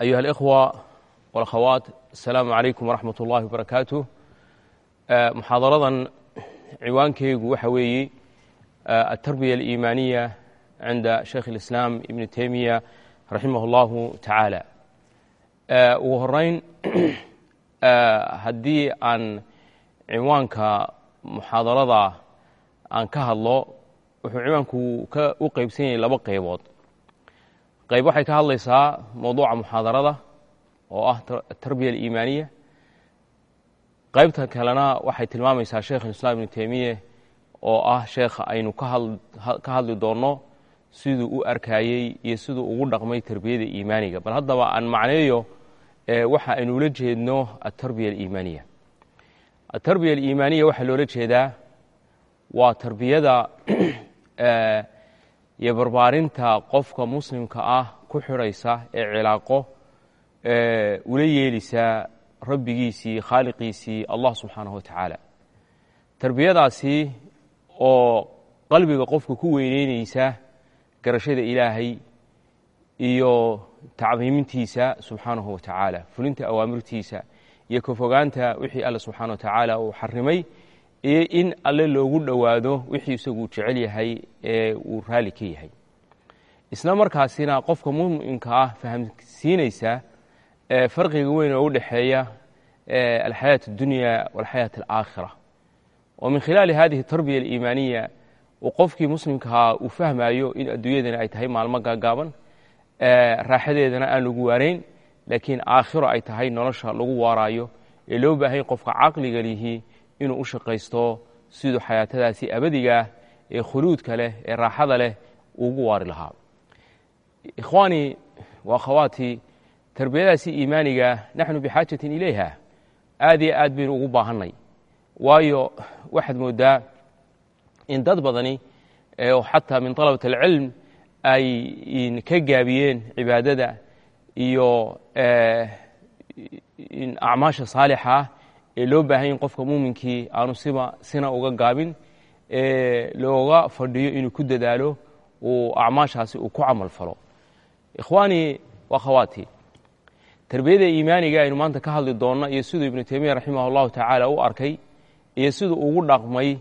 أيها الإخوة والأخوات السلام عليكم ورحمة الله وبركاته محاضرة ciwaankeygu waxa weeye التربية الإيمانية عند شيخ الإسلام ابن تيمية رحimه الله taعالى ugu horeyn haddii aan ciwaanka muxaadarada aan ka hadlo wuxuu ciwaanku u qeybsan yahay laba qeybood qeyb waxay ka hadlaysaa mowduuca muxaadarada oo ah atarbiya aliimaaniya qeybta kalena waxay tilmaamaysaa sheekh islaam ibnu teymiye oo ah sheekha aynu ka hadli doonno siduu u arkayey iyo siduu ugu dhaqmay tarbiyada iimaaniga. Bal haddaba aan macneeyo waxa aynu ula jeedno atarbiya aliimaaniya atarbiya aliimaaniya waxaa loola jeedaa waa tarbiyada iyo barbaarinta qofka muslimka ah ku xidhaysa ee cilaaqo ula yeelisa rabbigiisii khaaliqiisii allah subxaanahu wa tacaala. Tarbiyadaasi oo qalbiga qofka ku weyneyneysa garashada ilaahay iyo tacdiimintiisa subxaanahu wa tacaala fulinta awaamirtiisa iyo ka fogaanta wixii alle subxana wa tacaala uu xarimay iyo in alle loogu dhowaado wixii isagu jecel yahay ee uu raali ka yahay. Isla markaasina qofka muminka ah fahamsiinaysaa farqiga weyn oo u dhexeeya alxayaat اdunya walxayaat alaakhira oo min khilaali hadihi tarbiya aliimaaniya uu qofkii muslimkahaa ah uu fahmayo in adduunyadana ay tahay maalmo gaagaaban raaxadeedana aan lagu waarayn laakiin aakhiro ay tahay nolosha lagu waaraayo ee loo baahay qofka caqliga inuu u shaqaysto siduu xayaatadaasi abadigaah ee khuluudka leh ee raaxada leh ugu waari lahaa. Ikhwaanii wa akhawaatii tarbiyadaasi iimaaniga naxnu bixaajatin ilayha aad iyo aad baynu ugu baahannay. Waayo waxaad moodaa in dad badani xataa min طalabat اlcilm ay ka gaabiyeen cibaadada iyo acmaasha saalixa ee loo baahanya in qofka muuminkii aanu siba sina uga gaabin looga fadhiyo inuu ku dadaalo uu acmaashaasi uu ku camal falo. Ikhwaanii wakhawaati tarbiyada iimaaniga aynu maanta ka hadli doonno iyo siduu ibnu teymiya raximah اllahu tacaala u arkay iyo siduu ugu dhaqmay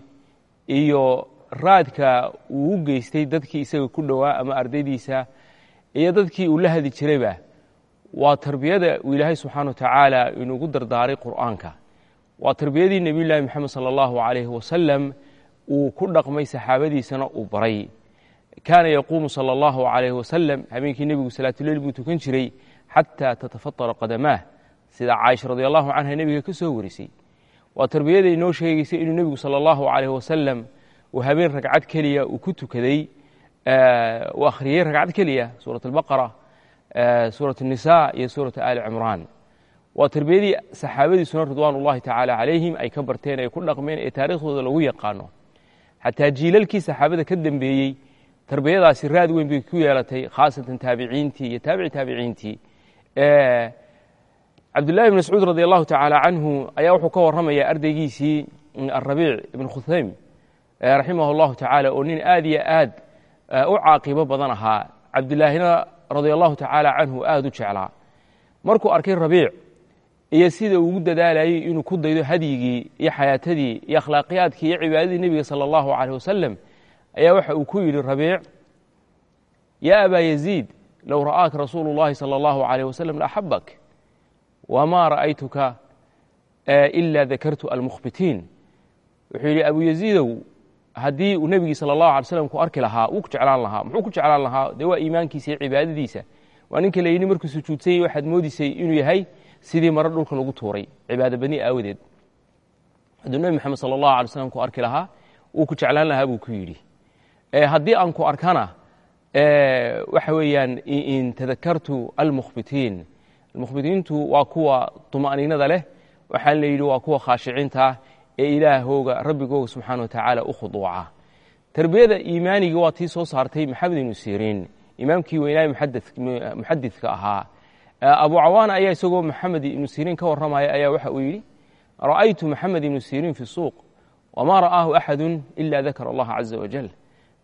iyo raadka uu u geystay dadkii isaga ku dhowaa ama ardaydiisa iyo dadkii uu la hadi jirayba waa tarbiyada uu ilaahay subxaana wa tacaala inugu dardaaray qur'aanka waa tarbiyadii nebiy llaahi moxamed sala allahu alayhi wasalam uu ku dhaqmay saxaabadiisana uu baray. Kaana yaquumu sala allahu alayhi wasalam habeenkii nebigu salaatuleyl buu tukan jiray xataa tatafatara qadamaah. Sida caaisha radi allahu canha nebiga ka soo warisay. Waa tarbiyada inoo sheegaysa inuu nebigu sala allahu alayh wasalam uu habeen ragcad keliya uu ku tukaday. Uu akhriyey ragcad keliya suurat albaqara suurat الnisa iyo suurat ali cimraan waa tarbiyadii saxaabadiisuna ridwaan ullahi tacaala calayhim ay ka barteen ay ku dhaqmeen ee taariikhdooda lagu yaqaano. Xataa jiilalkii saxaabada ka dembeeyey tarbiyadaasi raad weyn bay ku yeelatay khaasatan taabiciintii iyo taabici taabiciintii. Cabdullahi bn mascuud radi allahu tacaala canhu ayaa wuxuu ka warramaya ardaygiisii arabiic ibn khuhaym raximah اllahu tacaala oo nin aad iyo aad u caaqibo badan ahaa. Cabdullaahina radia allahu tacaala canhu aada u jeclaa. Markuu arkay rabiic iyo sida ugu dadaalayey inuu ku daydo hadyigii iyo xayaatadii iyo akhlaaqiyaadkii iyo cibaadadii nebiga sala allahu caleyh wasalam ayaa waxa uu ku yidhi rabiic yaa abaa yaziid low ra'aaka rasuulu llahi sala allahu caleyh wasalam laaxabak wamaa ra'aytuka ilaa dakartu almukhbitiin. Wuxuu yidhi abu yaziidow haddii uu nebigii sala allahu alay slam ku arki lahaa wuu ku jeclaan lahaa muxuu ku jeclaan lahaa? Dee waa iimaankiisa iyo cibaadadiisa. Waa ninka la yidhi markuu sujuudsanyay waxaad moodisay inuu yahay sidii maro dhulka lagu tuuray cibaado badni aawadeed. Hadduu nebi moxamed sala allahu alay slam ku arki lahaa wuu ku jeclaan lahaa buu ku yidhi. Haddii aan ku arkana waxa weeyaan in tadakartu almukhbitiin. Almukhbitiintu waa kuwa طuma'niinada leh waxaa la yidhi waa kuwa khaashiciinta ee ilaahooga rabbigooga subxaana wa tacaala u khuduuca tarbiyada iimaaniga waa tii soo saartay maxamed ibnu siriin. Imaamkii weynaaye muxadidka ahaa abu cawaana ayaa isagoo maxamed ibnu siriin ka warramaya ayaa waxa uu yidhi ra'aytu maxamed ibnu siriin fi suuq wma ra'aahu axadu ila dakara allaha caza wajal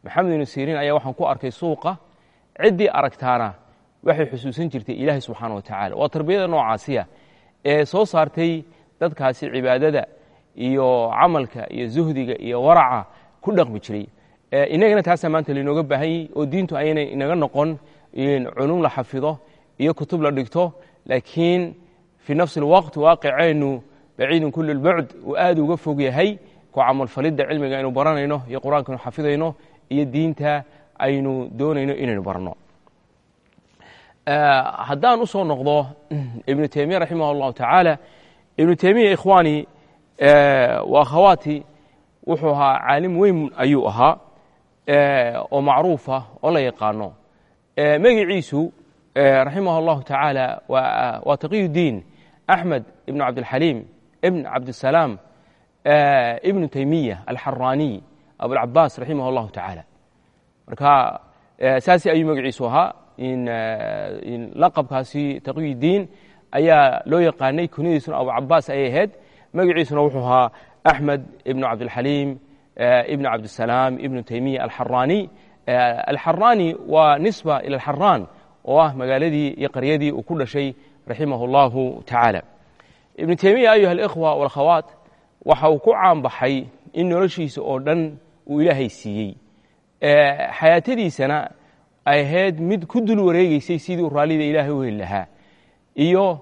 maxamed ibnu siriin ayaa waxaan ku arkay suuqa ciddii aragtaana waxay xusuusan jirtay ilaahay subxaana wa tacala waa tarbiyada noocaasiya ee soo saartay dadkaasi cibaadada iyo camalka iyo zuhdiga iyo waraca ku dhaqmi jiray. Inagana taasaa maanta lainooga baahanyay oo diintu ayna inaga noqon culum la xafido iyo kutub la dhigto laakiin fii nafsi اlwaqt waaqiceennu baciidun kul اlbucd uu aad uga fog yahay ku camalfalidda cilmiga aynu baranayno iyo qur-aanka aynu xafidayno iyo diinta aynu doonayno inaynu barno haddaan u soo noqdo ibnu teymiya raximah اllahu tacaala ibnu teymiya ikhwaani wa akhawaati wuxuu ahaa caalim weyn ayuu ahaa oo macruufa oo la yaqaano magiciisu Eh, raximah اllahu tacaala waa taqiy axmed ibn cabdilxaliim ibn cabdisalaam eh, ibnu teymiya alxaraaniy abulcabaas raximah اllahu tacaala marka eh, saasi ayuu magaciisu ahaa. Laqabkaasi taqiy ayaa loo yaqaanay kunyadiisuna abucabaas ayay ahayd. Magaciisuna wuxuu ahaa axmed ibn cabdilxaliim ibn cabdisalaam ibnu teymiya alxaraaniy alxaraani waa nisba ila alxaraan oo ah magaaladii iyo qaryadii uu ku dhashay raximah اllahu tacaala ibnu teymiya ayuha alikhwa walkhawaat waxa uu ku caanbaxay in noloshiisa oo dhan uu ilaahay siiyey xayaatadiisana ay ahayd mid ku dul wareegeysay sidii uu raallida ilaahay u heli lahaa iyo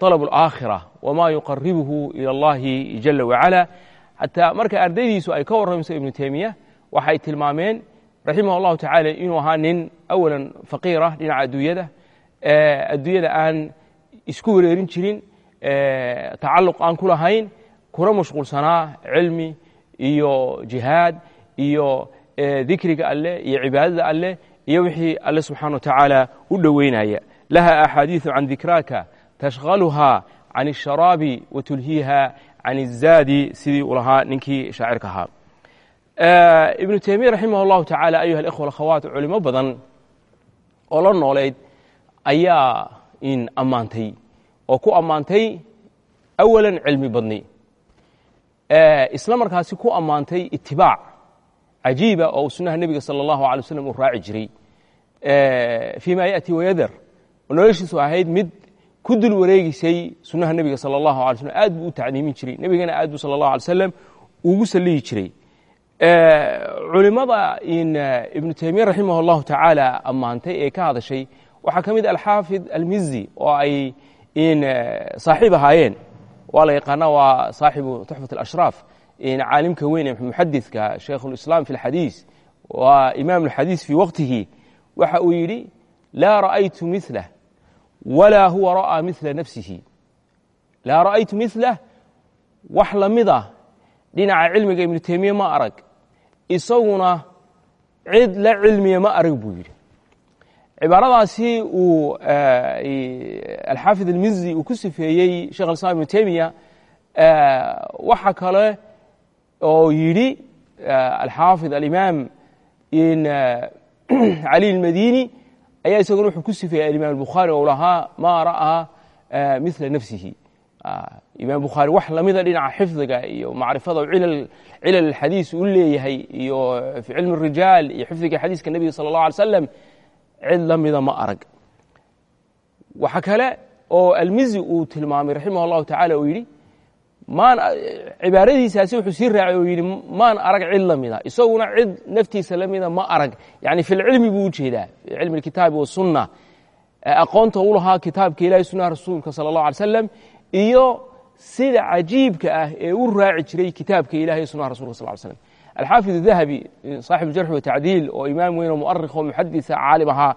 طalab اlaakhira wma yuqaribuhu ilى اllahi jala wacala xataa marka ardaydiisu ay ka warramayso ibnu teymiya waxay tilmaameen raximah اllahu tacala inuu ahaa nin awalan faqiirah dhinaca adduunyada adduunyada aan isku wareerin jirin tacalluq aan ku lahayn kuna mashquulsanaa cilmi iyo jihaad iyo dikriga alleh iyo cibaadada alleh iyo wixii alle subxana wa tacaala u dhoweynaya laha axaadiiثu can dikraaka tashhaluha can الsharaabi wa tulhiiha can الzaadi sidii uu lahaa ninkii shaacirka ahaa ibnu teymiya raximah اllahu tacaala ayuha اlkhwa akhawaat culimo badan oo la nooleyd ayaa in ammaantay oo ku ammaantay awalan cilmi badni isla markaasi ku ammaantay itibaac cajiiba oo sunnaha nebiga salى اllahu alay waslam uu raaci jiray fii ma yaأti wayadar oo noloshiisu ahayd mid ku dul wareegisay sunnaha nebiga salى اllahu alay slm aad buu u tacdiimin jiray nebigana aad buu salى اllahu alay slam ugu saliyi jiray culimada ibnu teymiya raximah اllahu tacaala ammaantay ee ka hadashay waxaa ka mid alxaafid almizi oo ay saaxiib ahaayeen waa la yaqaana waa saaxibu tuxfat اlashraaf caalimka weyn ee muxadidka shaykh اlislaam fi اlxadiis waa imaam اlxadiis fii waqtihi waxa uu yidhi laa ra'aytu milah walaa huwa ra'aa mila nafsihi laa ra'aytu milah wax lamida dhinaca cilmiga ibnu teymiye ma arag. Isaguna cid la cilmiya ma arag buu yidhi. Cibaaradaasi uu eh, alxaafid almizzi uu ku sifeeyey sheikh alislaam ibnu teymiya eh, waxaa kale oo yidhi eh, alxaafid alimaam cali almadini ayaa isaguna wuxuu ku sifeeyey alimaam albukhaari ou lahaa ma ra'aa mila nafsihi. Ah, imaam bukhaari wax lamida dhinaca xifdiga iyo macrifada cilal xadiis u leeyahay iyo fi cilmi rijaal iyo xifdiga xadiiska nebiga sala allah alay slam cid la ma arag. Waxa kale oo almizi uu tilmaamay raximah allahu tacala uu yidhi maan cibaaradiisaasi wuxuu sii raacay oo yidhi maan arag cid la isaguna cid naftiisa la ma arag. Yani filcilmi buu u jeedaa cilmi alkitaabi wasunna aqoonta u lahaa kitaabka ilahi sunnaha rasuulka sala allah alay slam iyo sida cajiibka ah ee u raaci jiray kitaabka ilahi iyo sunaha rasulka sal slam alxaafid dahabi saaxib jarx watacdiil oo imaam weyn oo muarikh oo muxadisa caalim ahaa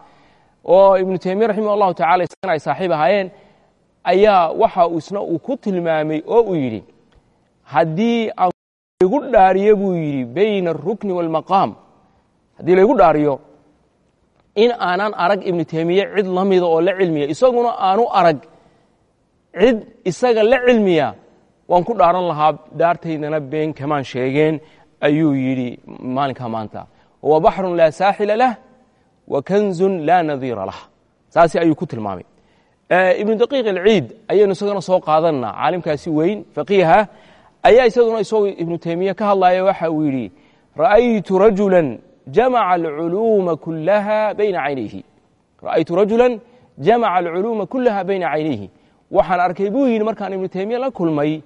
oo ibnu taymiya raximah allahu tacala isagana ay saaxiib ahaayeen ayaa waxa isna uu ku tilmaamay oo uu yidhi haddii igu dhaariyo buu yidhi bayna alrukni wاlmaqaam haddii laygu dhaariyo in aanan arag ibnu taymiye cid la mida oo la cilmiya isaguna aanu arag cid isaga la cilmiya waan ku dhaaran lahaa dhaartaydana been kamaan sheegeen ayuu yidhi maalinkaa maanta. Huwa baxrun laa saaxila lah wa kanzun laa nadiira lah. Saasi ayuu ku tilmaamay. Ibnu daqiiq alciid ayaynu isagana soo qaadanaa caalimkaasi weyn faqiiha ayaa isaguna isagoo ibnu taymiye ka hadlaya waxa uu yidhi ra'aytu rajula jamaca alculuuma kulaha bayna caynayhi ra'aytu rajulan jamaca alculuuma kulaha bayna caynayhi waxaan arkay buu yidhi markaan ibnu taymiye la kulmay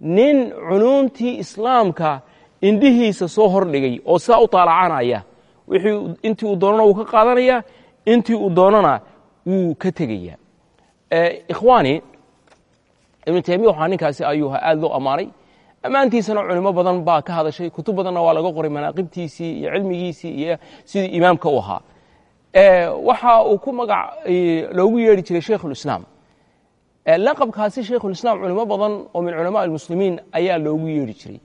nin culuumtii islaamka indhihiisa soo hordhigay oo sidaa u taalacanaya wixii intii uu doonana wuu ka qaadanaya intii uu doonana wuu ka tegaya. Ikhwaani ibnu taymiya waxaa ninkaasi ayuu aad loo ammaanay. Ammaantiisana culimo badan baa ka hadashay kutub badanna waa laga qoray manaaqibtiisii iyo cilmigiisii iyo sidii imaamka u ahaa. Waxa uu ku magac loogu yeedhi jiray shaykhulislaam laqabkaasi shaykhulislaam culimo badan oo min culamaa almuslimiin ayaa loogu yeedhi jiray.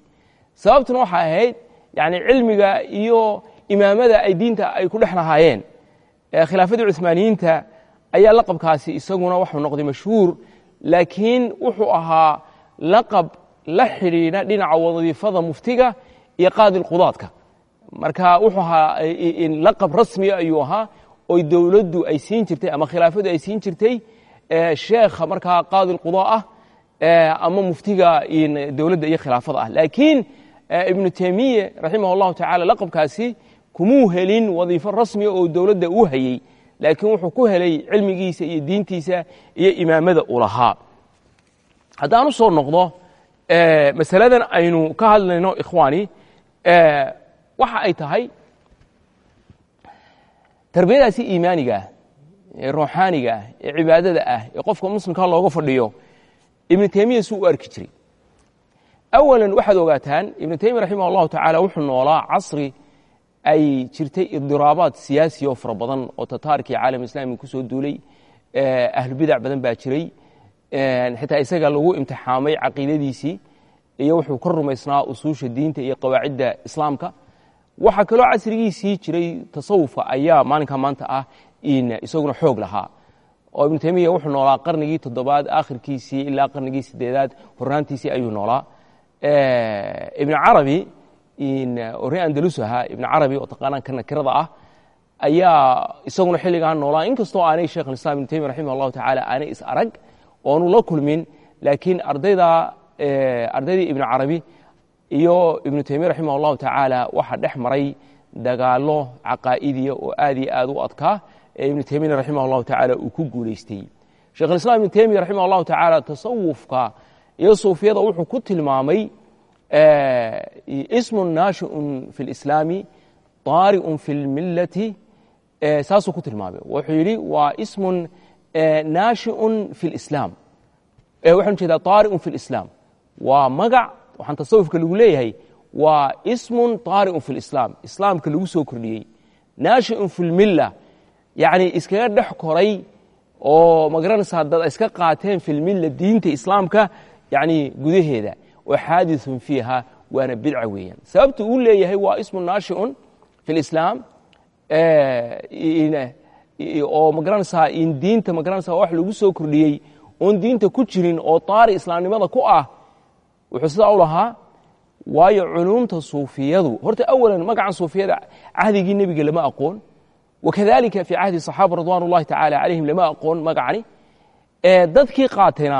Sababtuna waxay ahayd yani cilmiga iyo imaamada ay diinta ay ku dhex lahaayeen khilaafadii cuhmaaniyiinta ayaa laqabkaasi isaguna waxuu noqday mashhuur laakiin wuxuu ahaa laqab la xidhiidha dhinaca wadiifada muftiga iyo qaadi lqudaadka marka wuxuu ahaa laqab rasmiya ayuu ahaa oy dowladdu ay siin jirtay ama khilaafadu ay siin jirtay sheekha markaa qaadi lqudaa ah ama muftiga dowladda iyo khilaafada ah. Laakiin ibnu taymiye raximah اllahu tacala laqabkaasi kumuu helin wadiifo rasmiya oo dowladda uu hayey laakiin wuxuu ku helay cilmigiisa iyo diintiisa iyo imaamada uu lahaa. Haddaan u soo noqdo masaladan aynu ka hadlayno ikhwaani waxa ay tahay tarbiyadaasi iimaaniga ah ee ruuxaaniga ah ee cibaadada ah ee qofka muslimka looga fadhiyo ibnu taymiya suu u arki jiray. Awalan waxaad ogaataan ibnu taymiya raximah allahu tacaala wuxuu noolaa casri ay jirtay idiraabaad siyaasi oo fara badan oo tataarkii caalam islami ku soo duulay ahlubidac badan baa jiray xitaa isaga lagu imtixaamay caqiidadiisii iyo wuxuu ka rumaysnaa usuusha diinta iyo qawaacidda islaamka. Waxaa kaloo casrigiisii jiray tasawufka ayaa maalinka maanta ah isaguna xoog lahaa oo ibnu taymiya wuxuu noolaa qarnigii toddobaad aakhirkiisii ilaa qarnigii sideedaad hornaantiisii ayuu noolaa. Ibn carabi oo ree andalus ahaa ibn carabi oo taqaanaan ka nakirada ah ayaa isaguna xilligaan noolaa. Inkastoo aanay sheekh islam ibn taymiya raximah allahu tacaala aanay is arag oonu la kulmin laakiin ardayda ardaydii ibnu carabi iyo ibnu taymiya raximah allahu tacaala waxaa dhex maray dagaalo caqaa'idiya oo aad iyo aad u adkaa ee ibnu taymiyana raximah allahu tacaala uu ku guulaystay sheekhulislaam ibnu taymiya raximah allahu tacaala tasawufka iyo suufiyada wuxuu ku tilmaamay ismun naashiun fi اlislaami طaari'un fi اlmillati saasuu ku tilmaamay wuxuu yidhi waa ismun naashiun fi اlislaam waxaan jeedaa طaari'un fi اlislaam waa magac waxaan tasawufka lagu leeyahay waa ismun طaari'un fi اlislaam islaamka lagu soo kordhiyey naashiun fi اlmilla yacni iskaga dhex koray oo ma garanaysaa dad iska qaateen fi lmilla diinta islaamka yani gudaheeda oo xaadiثun fiiha waana bidca weeyaan. Sababta uu leeyahay waa ismu naashiun fi اlislaam oo ma garanaysaa in diinta ma garanaysaa wax lagu soo kordhiyey oon diinta ku jirin oo taari islaamnimada ku ah wuxuu sidaa u lahaa waayo culuumta suufiyadu. Horta awalan magacan suufiyada cahdigii nebiga lama aqoon wakadalika fii cahdi صaxaaba ridwan اllahi tacala calayhim lama aqoon magacani dadkii qaatayna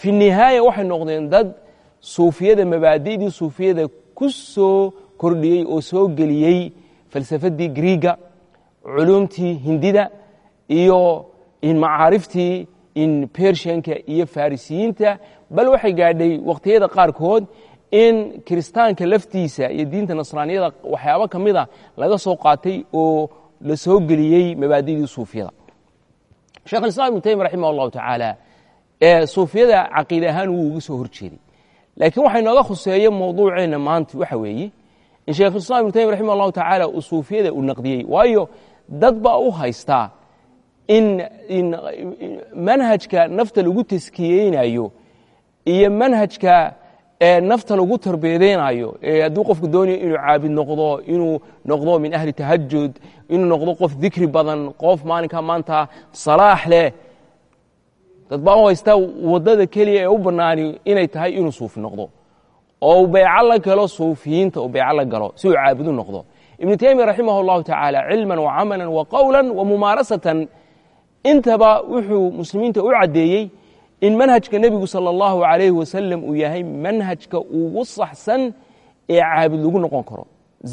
fi nihaaya waxay noqdeen dad suufiyada mabaadi'dii suufiyada ku soo kordhiyey oo soo geliyey falsafadii griiga culuumtii hindida iyo macaariftii in bershanka iyo farisiyiinta bal waxay gaadhay wakhtiyada qaarkood in kiristaanka laftiisa iyo diinta nasraaniyada waxyaabo ka mida laga soo qaatay oo la soo geliyey mabaadi'dii suufiyada. Shekh islam ibnu taymiya raximah allahu tacaala suufiyada caqiide ahaan wuu uga soo horjeeday. Laakiin waxay nooga khuseeye mowduuceenna maanta waxa weeye in sheekhulislam ibnu taymiya raximah allahu tacaala uu suufiyada u naqdiyey. Waayo dad baa u haystaa in manhajka nafta lagu taskiyeynayo iyo manhajka nafta lagu tarbiyadeynayo ee hadduu qofku doonayo inuu caabid noqdo inuu noqdo min ahli tahajud inuu noqdo qof dikri badan qof maalinka maanta salaax leh dad baa u haystaa waddada keliya ee u bannaani inay tahay inuu suufi noqdo. Oo uu beyco la galo suufiyiinta uu beyco la galo si uu caabudu noqdo. Ibnu taymiya raximah allahu tacaala cilman wa camalan wa qowlan wa mumaarasatan intaba wuxuu muslimiinta u caddeeyey in manhajka nebigu sala allahu calayhi wasalam uu yahay manhajka ugu saxsan ee caabud lagu noqon karo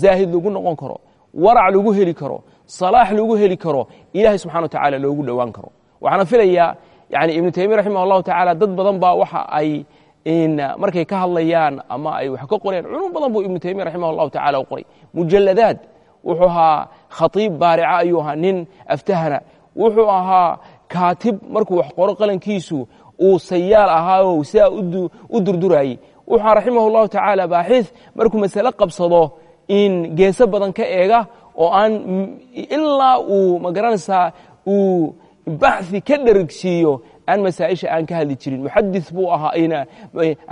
zaahid lagu noqon karo warac lagu heli karo salaax lagu heli karo ilahay subxana wa tacala loogu dhowaan karo. Waxaana filayaa yani ibnu taymiya raximah allahu tacaala dad badan baa waxa ay markay ka hadlayaan ama ay wax ka qoreen. Culum badan buu ibnu taymiya raximah allahu tacala u qoray. Mujaladaad wuxuu ahaa khatiib baarica ayuu ahaa nin aftahana. Wuxuu ahaa kaatib markuu wax qoro qalankiisu uu sayaal ahaao sidaa u durdurayey wuxuu ahaa raximah allahu tacaala baaxiis markuu masale qabsado in geeso badan ka eega oo aan ilaa uu ma garanaysaa uu baxi ka dherigsiiyo aan masaaisha aan ka hadli jirin. Muxadi buu ahaa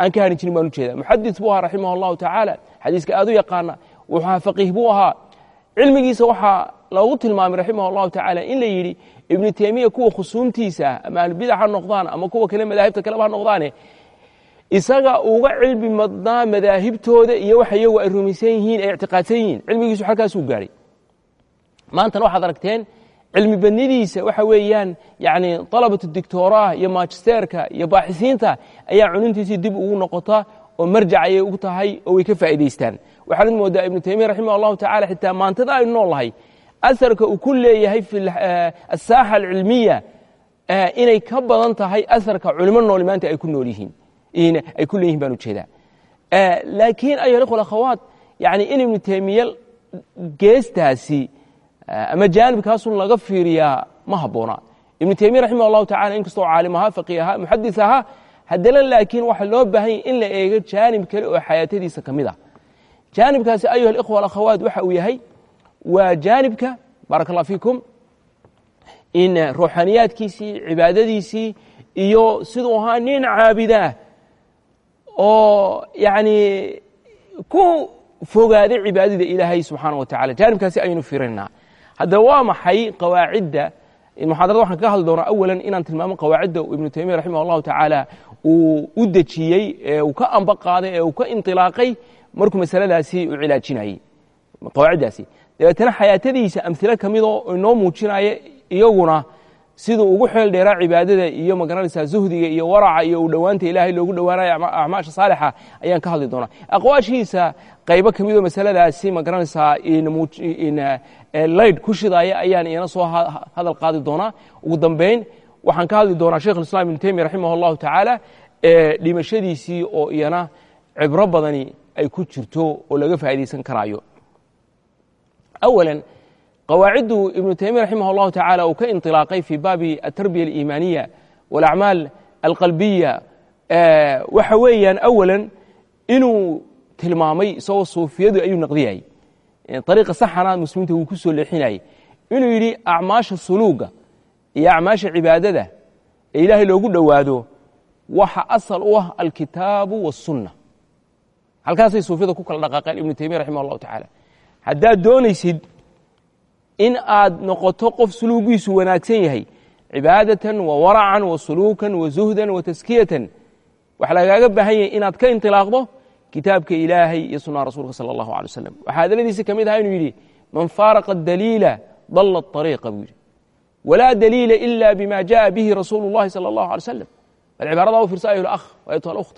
aan ka hadli jirin baan ujeeda muxadi buu ahaa raximah allahu tacaala xadiiska aad u yaqaana. Ahaa faqiih buu ahaa. Cilmigiisa waxaa loogu tilmaamay raximah allahu tacaala in la yidhi ibnu taymiya kuwa khusuumtiisa ama ahlubidac ha noqdaan ama kuwa kale madaahibta kaleba ha noqdaane isaga uga cilmi madnaa madaahibtooda iyo waxa iyagu ay rumaysan yihiin ay ictiqaadsan yihiin cilmigiisu halkaasuu gaadhay maantana waxaad aragteen cilmi badnidiisa waxa weeyaan yani alabatu dictoraah iyo magisterka iyo baaxisiinta ayaa cununtiisii dib ugu noqota oo marjac ayay u tahay oo way ka faa'idaystaan waxaanad moodaa ibnu taymiya raximah allahu tacala xitaa maantada aynu nool aharka uu ku leeyahay fi asaaxa alcilmiya inay ka badan tahay aharka culimo nooli maanta ay ku nool yihiin. Ay ku leeyihiin baan u jeedaa laakiin ayuha ikhwa akhawaat yani in ibnu taymiya geestaasi ama jaanibkaasun laga fiiriyaa ma habboona ibnu taymiya raximah allahu tacala inkastoo caalim ahaa faqih ahaa muxadis ahaa haddana laakiin waxaa loo baahanya in la eego jaanib kale oo xayaatadiisa ka mid ah. Jaanibkaasi ayuha alikhwa alakhawaat waxa uu yahay waa jaanibka baaraka allah fiikum in ruuxaniyaadkiisii cibaadadiisii iyo siduu ahaa nin caabidaah oo yani ku fogaaday cibaadada ilaahay subxaana wa tacala jaanibkaasi ayaynu fiirinaa haddaba waa maxay qawaacidda? Muxaadarada waxaan kaga hadli doonaa awalan inaan tilmaamo qawaacidda ibnu taymiya raximah allahu tacaala uu u dejiyey ee uu ka amba qaaday ee uu ka indilaaqay markuu masaladaasi u cilaajinayey. Qawaaciddaasi dabeetana xayaatadiisa amhilo ka midoo inoo muujinaya iyaguna siduu ugu xeel dheeraa cibaadada iyo ma garanaysaa zuhdiga iyo waraca iyo u dhowaanta ilaahay loogu dhowaanayo acmaasha saalixa ayaan ka hadli doonaa. Aqwaashiisa qaybo ka masaladaasi ma garanaysaa layd ku shidaya ayaan iyana soo hadal qaadi doonaa. Ugu dambayn waxaan ka hadli doonaa sheikh islam ibnu taymiya raximah allahu tacaala ee dhimashadiisii oo iyana cibro badani ay ku jirto oo laga faa'idaysan karaayo awalan qawaaciddu ibnu taymiya raximah allahu tacala uu ka indilaaqay fii baabi atarbiya aliimaaniya walacmaal alqalbiya waxa weeyaan awalan inuu tilmaamay isagoo suufiyadu ayuu naqdiyayay ariiqa saxana muslimiinta wuu ku soo leexinayay inuu yidhi acmaasha suluuga iyo acmaasha cibaadada ee ilaahay loogu dhowaado waxa asal u ah alkitaabu waاsunna halkaasay suufiyada ku kala dhaqaaqeen ibnu taymiya raximah allahu tacaala haddaad doonaysid in aad noqoto qof suluugiisu wanaagsan yahay cibaadatan wa waracan wa suluukan wa zuhdan wa taskiyatan waxa lagaaga baahan yahay inaad ka intilaaqdo kitaabka ilaahay iyo sunnaha rasuulka sala allahu alay wasalam waxaa hadaladiisi ka mid aha inuu yidhi man faaraqa daliila dalla ariiqa buu yidhi walaa daliila ila bima jaءa bihi rasuulu اllahi salى اllahu alay slam bal cibaarada u fiirsa ayuha akh ayatuha alukht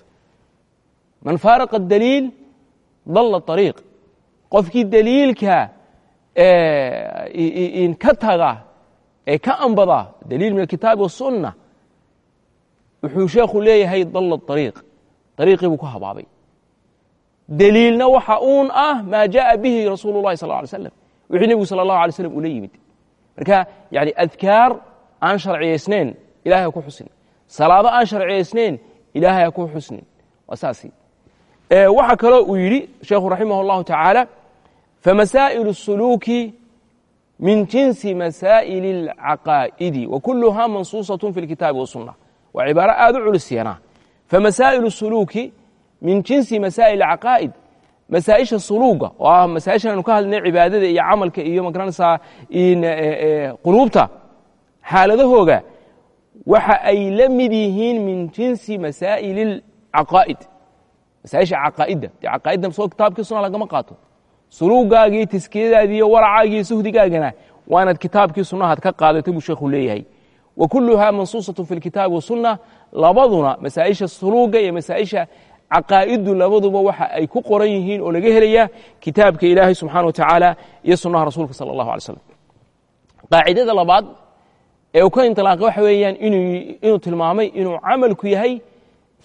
man faaraqa daliil dalla ariiq qofkii daliilka ka taga ee ka ambada daliil min alkitaabi wasunna wuxuu sheekhu leeyahay dalla ariiq ariiqii buu ku habaabay daliilna waxa uun ah maa jaءa bihi rasuulu اllahi sal alay slam wixii nebigu sala اllahu alay slam ula yimid marka yani adkaar aan sharciyaysnayn ilahay ha ku xusnin salaado aan sharciyaysnayn ilaahay ha ku xusnin waa saasi waxaa kaloo uu yidhi sheekhu raximah اllahu tacaala famasaa'il الsuluuki min jinsi masaa'il اlcaqaa'idi wakuluhaa mansuusaة fi اlkitaabi wasunna waa cibaaro aad u culisyana famasaa'il الsuluuki min jinsi masaa'il اcaqaa'id masaaisha suluuga oo ah masaaishan aynu ka hadlinay cibaadada iyo camalka iyo magaranaysaa quluubta xaaladahooga waxa ay la mid yihiin min jinsi masaa'il اcaqaa'id masaaisha caqaa'idda dee caqaa'idda soo kitaabkii suna lagama qaato suluugaagii taskiyadaadiiyo waracaagiiyo suhdigaagana waanaad kitaabkii sunnahaad ka qaadatay buu sheekhu leeyahay wa kulluhaa mansuusatu fi lkitaabi wasunna labaduna masaa'isha suluuga iyo masaa'isha caqaa'iddu labaduba waxa ay ku qoran yihiin oo laga helayaa kitaabka ilaahay subxana wa tacaala iyo sunnaha rasuulka sala allahu alay slam qaacidada labaad ee uu ka intilaaqay waxa weeyaan inuu tilmaamay inuu camalku yahay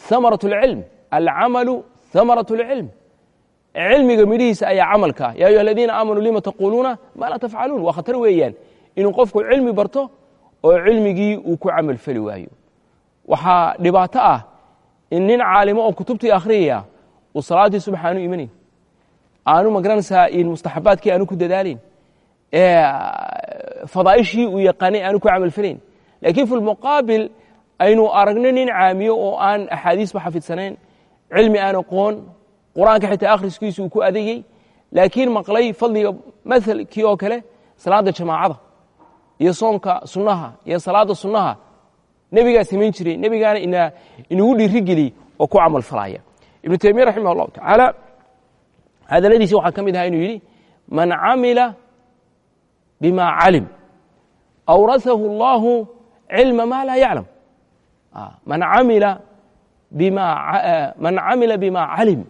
hamarat alcilm alcamalu hamarat alcilm cilmiga midhihiisa ayaa camalka ya ayuha aladiina aamanuu lima taquluuna ma laa tafcaluun waa khatar weeyaan. Inuu qofku cilmi barto oo cilmigii uu ku camal feli waayo. Waxaa dhibaato ah in nin caalimo oo kutubtii akhriyaya uu salaaddii subax aanu imanayn aanu ma garanaysaa mustaxabaadkii aanu ku dadaalayn fadaa'ishii uu yaqaanay aanu ku camal felayn laakiin fi lmuqaabil aynu aragno nin caamiyo oo aan axaadiisba xafidsanayn cilmi aan aqoon qur'aanka xitaa akhriskiisu uu ku adeegey laakiin maqlay fadliga maalkii oo kale salaadda jamaacada iyo soonka sunnaha iyo salaadda sunnaha. Nebigaa samayn jiray nebigaana inagu dhiirigeliyey oo ku camal falaya ibnu taymiya raximah allahu tacaala hadaladiisi waxaa ka mid ahaa inuu yidhi man camila bima calim awrasahu allahu cilma ma laa yaclam. Camila man camila bima calim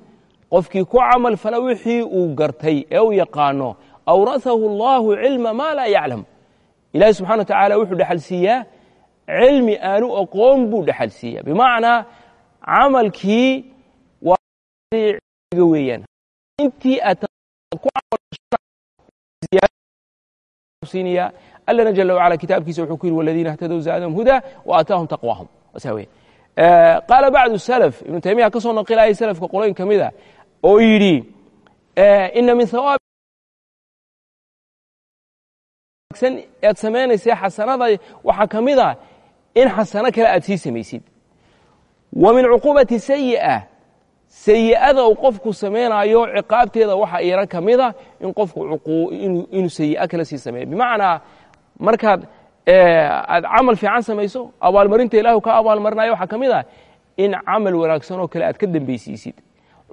qofkii ku camal fala wixii uu gartay ee uu yaqaano awrasahu allahu cilma ma laa yaclam. Ilahi subxana wa tacaala wuxuu dhexal siiyaa cilmi aanu aqoon buu dhexal siiya bimacnaa camalkii waa weeyaan. Intii siinaya allana jala wacala kitaabkiisa wuxuu ku yidhi waladiina اhtadow zaadahum huda waataahum taqwaahum. Qaala bacdu salaf ibnu taymiya ka soo naqilayay salafka qoloyin ka mida oo yidhi ina min aad samaynaysa xasanada waxaa ka mid a in xasano kale aad sii samaysid. Wa min cuquubati sayi'a sayi'ada uu qofku samaynayo ciqaabteeda waxaa iyana ka mida in qofku inuu sayi'a kale sii sameeyo. Bimacnaa markaad aad camal fiican samayso abaalmarinta ilaahu ka abaalmarinayo waxaa ka mid ah in camal wanaagsan oo kale aad ka dambeysiisid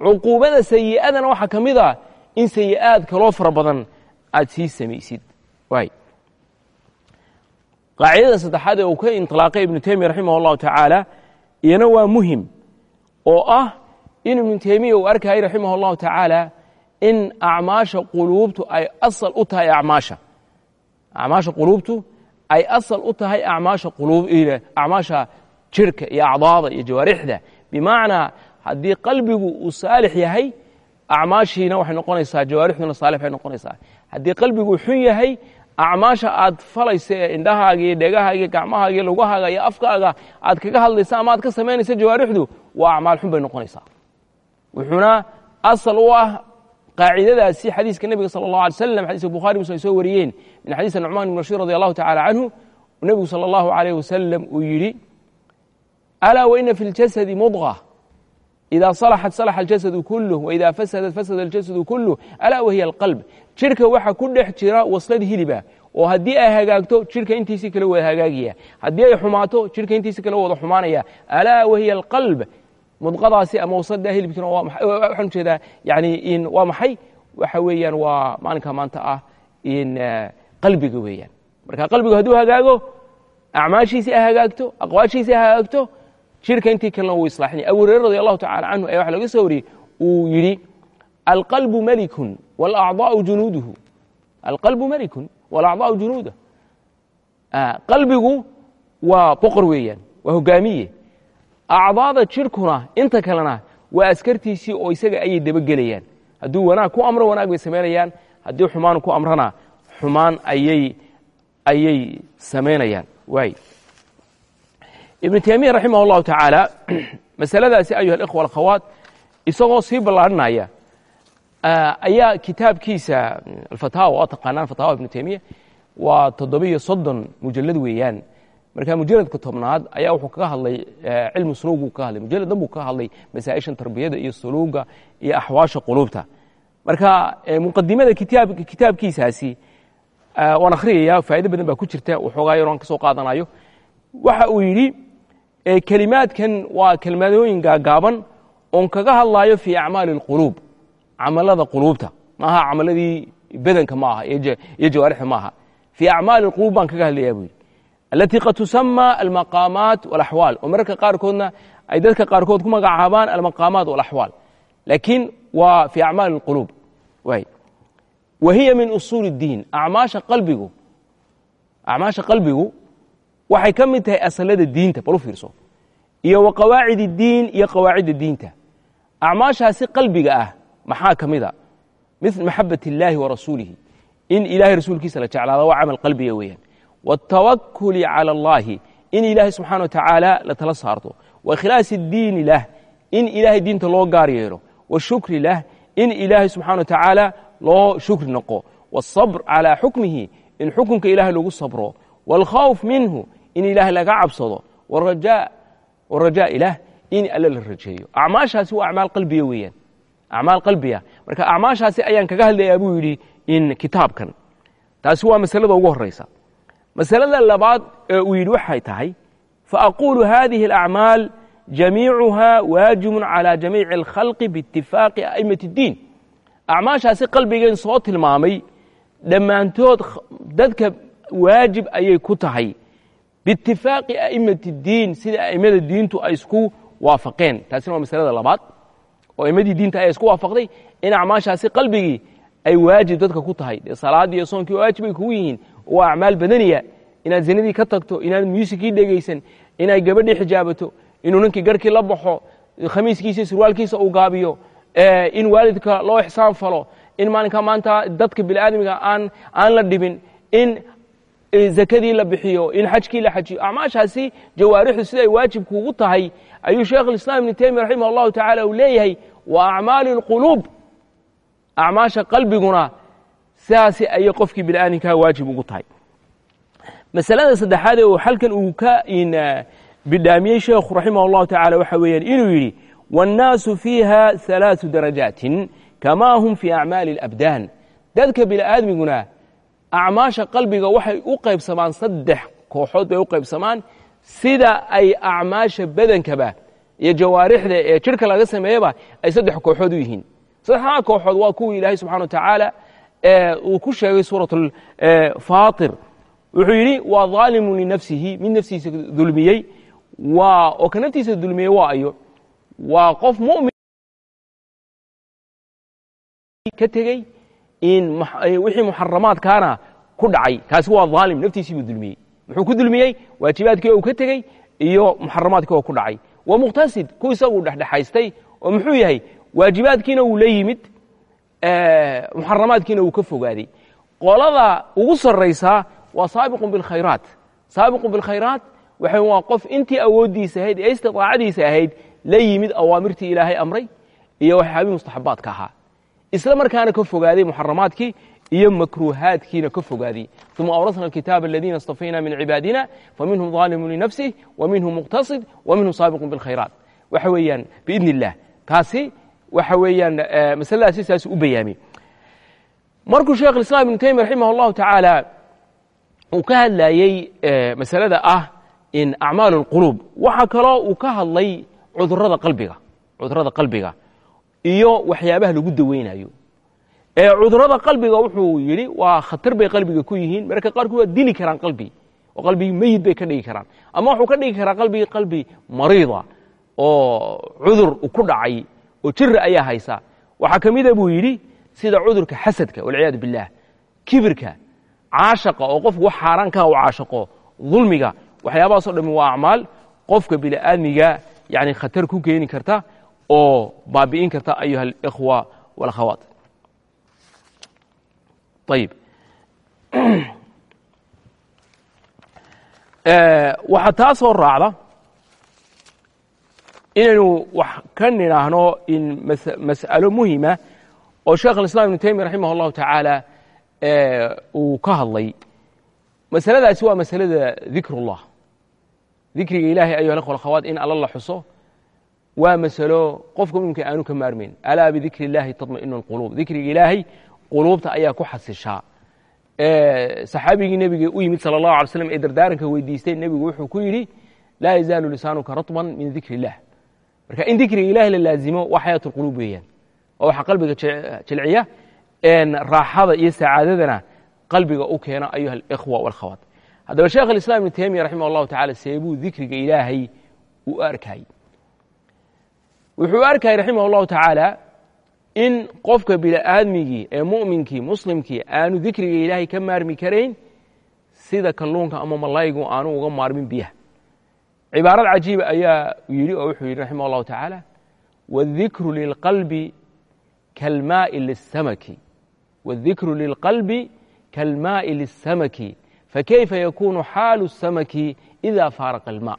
cuquubada sayi'adana waxaa ka mid ah in sayi'aad kaloo fara badan aad sii samaysid qaacidada saddexaad ee uu ka inطilaaqay ibnu teymiya raximah اllahu tacaala iyana waa muhim oo ah in ibnu teymiya uu arkayay raximah اllahu tacaala in acmaasha quluubtu ay asal u tahay acmaasha acmaasha quluubtu ay asal u tahay acmaasha acmaasha jirhka iyo acdaada iyo jawaarixda bimacnaa haddii qalbigu uu saalix yahay acmaashiina waxay noqonaysaa jawaarixduna saalix bay noqonaysaa. Haddii qalbigu xun yahay acmaasha aad falaysa ee indhahaaga iyo dhegahaaga lugahaaga iyo afkaaga aad kaga hadlaysa ama aad ka samaynaysa jawaarixdu waa acmaal xun bay noqonaysaa. Wuxuuna asal u ah qaacidadaasi xadiiska nebiga sala allahu alay slam xadiiska bukhari muslim soo wariyeen min xadiisa nucmaan ibn bashir radi allahu tacala canhu nebigu sala allahu alayh wasalam uu yidhi alaa waina fi ljasadi mudqa ida salaxat salaxa اljasadu kuluh waida fasadat fasada اljasadu kuluh alaa wahiya alqalb jirhka waxa ku dhex jira waslad hiliba oo haddii ay hagaagto jirhka intiisii kale wada hagaagaya haddii ay xumaato jirhka intiisii kale wada xumaanaya alaa wahiya alqalb mudqadaasi ama waslada hilibkina waxaan u jeedaa yani waa maxay waxa weeyaan waa maalinka maanta ah qalbiga weeyaan marka qalbigu hadduu hagaago acmaashiisii ay hagaagto aqwaashiisii ay hagaagto jidhka intii kalena wuu islaaxinaya. Abu hureyre radi allahu tacala canhu ayaa waxa laga soo wariyey uu yidhi alqalbu malikun walacdaau junuuduhu alqalbu malikun walacdaau junuudah qalbigu waa boqor weeyaan waa hogaamiye. Acdaada jidhkuna inta kalena waa askartiisii oo isaga ayay dabagelayaan. Hadduu wanaag ku amro wanaag bay samaynayaan haddii xumaan ku amrana xumaan ayay ayay samaynayaan waay ibnu taymiya raximah اllahu tacaala masaladaasi ayuha اlikhwa alkhawaat isagoo sii ballaadhinaya ayaa kitaabkiisa alfataawa oo taqaanaan fataawa ibnu taymiya waa toddobiyo soddon mujalad weeyaan. Marka mujaladka tobnaad ayaa wuxuu kaga hadlay cilmu suluug buu kaga hadlay mujaladan buu kaga hadlay masaa-ishan tarbiyada iyo suluuga iyo axwaasha quluubta. Marka muqadimada kitaab kitaabkiisaasi waan akhriyaya faa'ido badan baa ku jirta waxoogaa yaroan ka soo qaadanayo. Waxa uu yidhi kelimaadkan waa kelmadooyin gaagaaban oon kaga hadlaayo fii acmaali اlquluub camalada quluubta maaha camaladii bedanka ma aha iyo jawaarixda ma aha fii acmaali اlquluub baan kaga hadlaya buu yidhi alatii qad tusamى almaqaamaat wاlaxwaal oo mararka qaarkoodna ay dadka qaarkood ku magacaabaan almaqaamaat wاlaxwaal laakiin waa fii acmaali اlquluub waay wa hiya min usuul اddiin acmaasha qalbigu acmaasha qalbigu waxay ka mid tahay asalada diinta bal u fiirso. Iyo wa qawaacid diin iyo qawaacidda diinta. Acmaashaasi qalbiga ah maxaa ka mida mil maxabat illaahi wa rasuulihi. In ilahay rasuulkiisa la jeclaado waa camal qalbiga weeyaan. Watawakuli cala allahi. In ilaahay subxana wa tacaala la tala saarto. Wa ikhlaasi diini lah. In ilaahay diinta loo gaar yeelo. Washukri lah. In ilaahay subxana wa tacaala loo shukri noqo. Waasabr calaa xukmihi. In xukunka ilahay lagu sabro wاlkhawf minhu in ilaahay laga cabsado waraja ilah in alle la rajeeyo acmaashaasi waa acmaal qalbiya weeyaan acmaal qalbiya marka acmaashaasi ayaan kaga hadlayaa buu yidhi in kitaabkan taasi waa masalada ugu horaysa masalada labaad ee uu yidhi waxay tahay faaqulu hadihi اlacmaal jamiicuha waajibun calى jamiici اlkhalqi biitifaaqi a'imat اddiin acmaashaasi qalbigeen soo tilmaamay dhammaantood dadka waajib ayay ku tahay. Biitifaaqi a'imat اddiin sida a'immada diintu ay isku waafaqeen. Taasina waa masalada labaad. Oo aimmadii diinta ayaa isku waafaqday in acmaashaasi qalbigii ay waajib dadka ku tahay. Dee salaaddii iyo soonkii waajib ay kugu yihiin waa acmaal badaniya. Inaad zinadii ka tagto inaad muusikii dhegaysan inaad gabadhii xijaabato inuu ninkii garhkii la baxo khamiiskiisa surwaalkiisa uu gaabiyo in waalidka loo ixsaan falo in maalinka maanta dadka biniaadamiga aan la dhibin in zakadii la bixiyo in xajkii la xajiyo acmaashaasi jawaarixdu siday waajib kuugu tahay ayuu sheekh اlislaam ibnu taymiya raximah اllahu tacala uu leeyahay wa acmaali اlquluub acmaasha qalbiguna sidaasi ayay qofkii bini aadamkaa waajib ugu tahay masalada saddexaad ee uu xalkan uu ka bidhaamiyey sheekhu raximah اllahu tacala waxa weeyaan inuu yidhi wاnnaasu fiiha ثalaaثu darajaatin kama hum fii acmaali اlabdaan dadka bini aadmiguna acmaasha qalbiga waxay u qaybsamaan saddex kooxood bay u qaybsamaan sida ay acmaasha badankaba iyo jawaarixda ee jidhka laga sameeyaba ay saddex kooxood u yihiin. Saddexdaa kooxood waa kuwii ilaahay subxana wa tacaala uu ku sheegay suuraة faatir. Wuxuu yidhi waa ظaalimu linafsihi mid naftiisa dulmiyey. Waa oo ka naftiisa dulmiyey waa ayo. Waa qof mumin ka tegey in wixii muxaramaadkaana ku dhacay kaasi waa aalim naftiisii buu dulmiyey. Muxuu ku dulmiyey waajibaadkii uu ka tegey iyo muxaramaadkii oo ku dhacay. Waa muqtasid ku isagu dhexdhexaystay oo muxuu yahay waajibaadkiina uu la yimid muxaramaadkiina uu ka fogaaday. Qolada ugu sarraysaa waa saabiqun bilkhayraat saabiqun bilkhayraat waa qof intii awooddiisa ahayd ee istiطaacadiisa ahayd la yimid awaamirtii ilaahay amray iyo waxyaabii mustaxabaadka ahaa isla markaana ka fogaaday muxaramaadkii iyo makruuhaadkiina ka fogaaday uma awrasna alkitaaba aladiina istafayna min cibaadina faminhum ظaalimun linafsih waminhum muqtasid waminhum saabiqun bilkhayraat waxa weeyaan biidn illah kaasi waxa weeyaan masaladaasi saas u bayaamiyey markuu sheekh islam ibnu taymiya raximah اllahu tacaala uu ka hadlayey masalada ah in acmaal اlquluub waxaa kaloo uu ka hadlay cudurada qalbiga cudurada qalbiga iyo waxyaabaha lagu daweynayo. Cudurada qalbiga wuxuu yidhi waa khatar bay qalbiga ku yihiin mararka qaarkood waa dili karaan qalbi oo qalbigii meyid bay ka dhigi karaan. Ama wuxuu ka dhigi karaa qalbigii qalbi mariida oo cudur ku dhacay oo jira ayaa haysa. Waxaa ka mida buu yidhi sida cudurka xasadka walciyaadu biاllah kibirka caashaqa oo qofku wax xaaraankaa u caashaqo dulmiga waxyaabahaasoo dhami waa acmaal qofka bini aadmiga yani khatar ku keeni karta oo baabi'in karta ayuha alikhwa walakhawaat ayib waxaa taa soo raacda inaynu wax ka nidhaahno in mas'alo muhima oo sheekh اlislam ibnu taymiya raximah اllahu tacaala uu ka hadlay masaladaasi waa masalada dikr اllah dikriga ilahay ayuha اlkhوa akhawaat in alla la xuso waa masalo qofka muminka aanu ka maarmayn alaa bidikri اllahi taطmaئinu اlquluub dikriga ilaahay quluubta ayaa ku xasishaa saxaabigii nebiga u yimid salى الlahu alay slam ee dardaaranka weydiistay nebigu wuxuu ku yidhi laa yazaalu lisaanuka raطban min dikri اllah marka in dikriga ilahay la laazimo waa xayaat اlquluub weeyaan oo waxa qalbiga jilciya raaxada iyo sacaadadana qalbiga u keena ayuha اlإkhوة واlkhawat haddaba sheekh اlislam ibnu taymiya raximah اllahu tacala seebuu dikriga ilaahay u arkayy wuxuu u arkayay raximah اllahu tacaala in qofka bini'aadmigii ee mu'minkii muslimkii aanu dikriga ilaahay ka maarmi karayn sida kalluunka ama malaygu aanu uga maarmin biyaha cibaarad cajiiba ayaa yidhi oo wuxuu yidhi raximah اllahu tacaala wاdikru lilqalbi kalmaai liلsamaki wاdikru lilqalbi kalmaai liلsamaki fakayfa yakunu xaalu الsamaki إida faaraqa اlma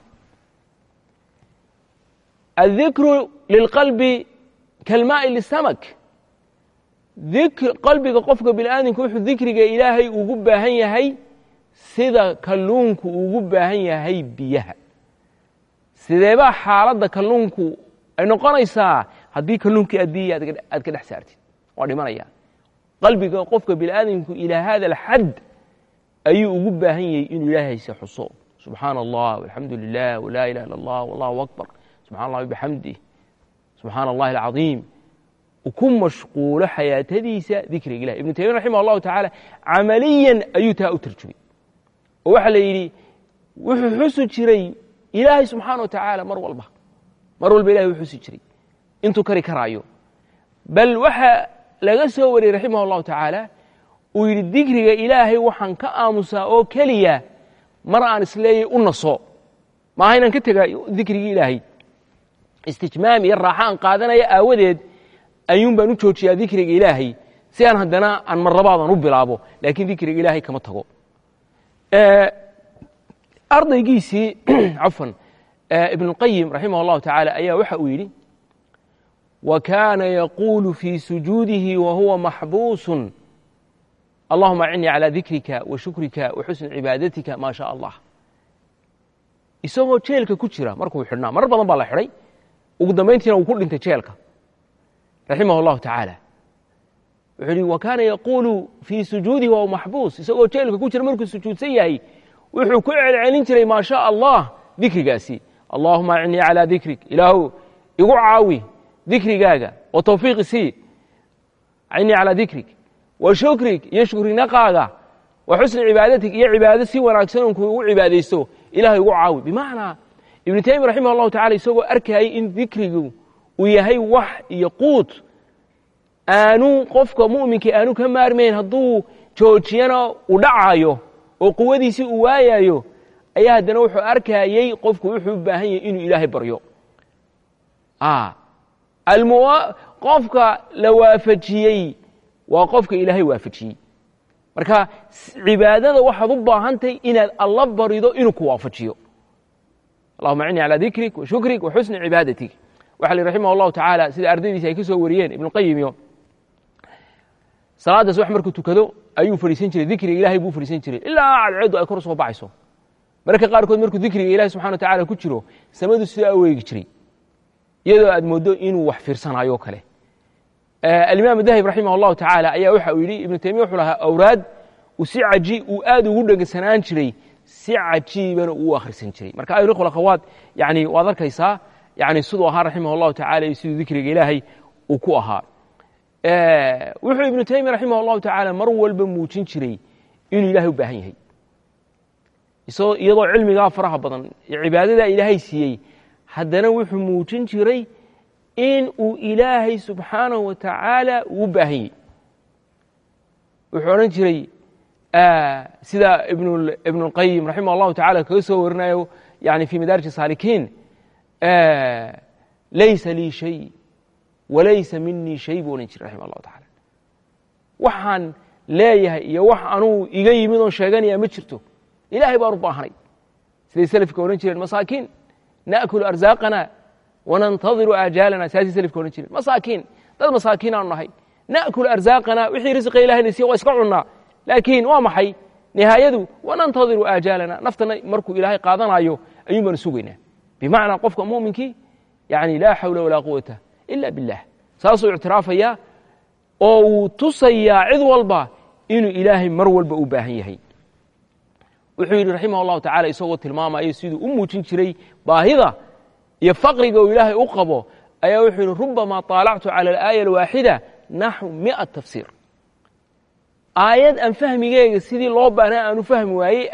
الdikru lilqalbi kalmaai lisamak qalbiga qofka bini aadamka wuxuu dikriga ilaahay ugu baahan yahay sida kalluunku ugu baahan yahay biyaha sideebaa xaaladda kalluunku ay noqonaysaa haddii kalluunkii biyihi aad ka dhex saartid waa dhimanaya qalbiga qofka bini aadamku ilaa hada alxad ayuu ugu baahan yahay inuu ilaahayse xuso subxaana allah alxamdu lilah wlaa ilaha illa allah wallahu akbar subxana allah bixamdih subxaana allahi alcadiim ku mashquulo xayaatadiisa dikriga ilahi ibnu taymiya raximah allahu tacaala camaliyan ayuu taa u tarjumay oo waxaa la yidhi wuxuu xusi jiray ilaahay subxaana wa tacaala mar walba. Mar walba ilahay u xusi jiray. Intuu kari karaayo. Bal waxa laga soo wariyey raximah allahu tacaala uu yidhi dikriga ilaahay waxaan ka aamusaa oo keliya mar aan isleeyay u naso. Maaha inaan ka tega dikrigii ilaahay istijmaam iyo raaxo aan qaadanaya aawadeed ayuun baan u joojiyaa dikriga ilaahay. Si aan haddana aan marlabaadan u bilaabo laakiin dikriga ilaahay kama tago. Ardaygiisii cafan ibnuاlqayim raximah اllahu tacaala ayaa waxa uu yidhi wa kaana yaquulu fii sujuudihi wa huwa maxbuusun allahuma acinnii calaa dikrika wa shukrika wa xusni cibaadatika maa shaa allah. Isagoo jeelka ku jira markuu xidhnaa marar badan baa la xidhay ugu dambayntiina uu ku dhintay jeelka raximah اllahu tacaala wuxuu ihi wa kaana yaquulu fii sujuudihi wa maxbuus isagoo jeelka ku jira markuu sujuudsan yahay wuxuu ku celcelin jiray maa shaa allah dikrigaasi. Allahuma acnii calaa dikrig ilaahu igu caawi dikrigaaga. Wa tawfiiqi sii. Acnii calaa dikrig wa shukrig iyo shukrinaqaaga wa xusni cibaadatig iyo cibaado si wanaagsan oon kugu cibaadaysto. Ilaah igu caawi. Bimacnaa ibnu taymiya raximah allahu tacala isagoo arkayay in dikrigu uu yahay wax iyo quud. Aanu qofka mu'minka aanu ka maarmayn hadduu joojiyana uu dhacayo oo quwadiisii uu waayayo ayaa haddana wuxuu arkayey qofku wuxuu u baahan yahay inuu ilaahay baryo. Qofka la waafajiyey waa qofka ilaahay waafajiyey. Marka cibaadada waxaad u baahantahay inaad alla barido inuu ku waafajiyo allahuma cini calaa dikrig wa shukrig wa xusni cibaadatig waxa allahu tacaala sida ardaydiisi ay ka soo wariyeen ibnuqayimyo salaada subax markuu tukado ayuu fadhiisan jiray dikriga ilahay buu fadhiisan jiray ilaa cadceedu ay kor u soo baxayso. Mararka qaarkood markuu dikriga ilahi subxana wa tacala ku jiro samadu sida aweegi jiray. Iyadoo aad mooddo inuu wax fiirsanayo kale. Eh, alimaam dahib raximah allahu tacaala ayaa waxa uu yidhi ibnu taymiya wuxuu lahaa awraad usicaji uu aad ugu dhegsanaan jiray si cajiibana uu akhrisan jiray. Marka ayuha ikhwa akhawaat yani waad arkaysaa yani siduu ahaa raximah اllahu tacala iyo siduu dikriga ilaahay uu ku ahaa. Wuxuu ibnu taymiya raximah اllahu tacaala mar walba muujin jiray inuu ilahay u baahan yahay. Iyadoo cilmigaa faraha badan cibaadadaa ilaahay siiyey haddana wuxuu muujin jiray in uu ilaahay subxaanahu wa tacaala uu baahan yahy wuxuu odhan jiray sida ibn اlqayim raximah اllahu tacala kaga soo warinayo yani fi madaarij saalikiin laysa lii shay walaysa minii shay buu odhan jiray raximah اllahu tacala waxaan leeyahay iyo wax anuu iga yimid oon sheeganaya ma jirto ilaahay baan u baahanay siday selafka odhan jireen masaakiin naakulu arsaaqana wanantadiru aajaalana saasay selafka odhan jireen masaakiin dad masaakiin aanu nahay naakulu arsaaqana wixii risqa ilahayna siiye waa iska cunnaa laakiin waa maxay nihaayadu wanantadiru aajaalana naftana markuu ilaahay qaadanayo ayuun baanu sugaynaa bimacnaa qofka muminkii yani laa xawla walaa quwata ila biاllah saasuu ictiraafaya oo uu tusayaa cid walba inuu ilaahay mar walba u baahan yahay wuxuu yidhi raximah اllahu tacala isagoo tilmaamayo siduu u muujin jiray baahida iyo faqriga uu ilaahay u qabo ayaa wuxuu yidhi rubama طaalactu calى اlaaya اlwaaxida naxو miئa tafsiir aayad aan fahmigeega sidii loo baahnaa aanu fahmi waayey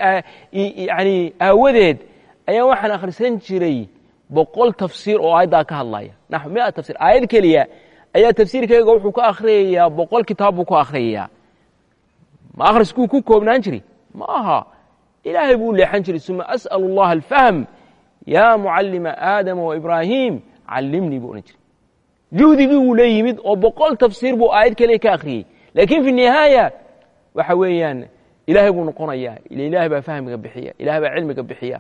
yani aawadeed ayaa waxaan akhrisan jiray boqol tafsiir oo aayaddaa ka hadlaya naxw mia tafsir aayad keliya ayaa tafsiirkeyga wuxuu ka akhriyayaa boqol kitaab buu ku akhriyayaa ma akhriskuu ku koobnaan jiray? Ma aha. Ilaahay buu leexan jiray suma as'al اllaha alfahm yaa mucallima aadama waibraahiim callimnii buu odhan jiray. Juhdigii wuu la yimid oo boqol tafsiir buu aayad keliya ka akhriyey lakiin fi nihaaya waxa weeyaan ilaahay buu noqonayaa. Ilaahay baa fahmiga bixiya. Ilaahay baa cilmiga bixiya.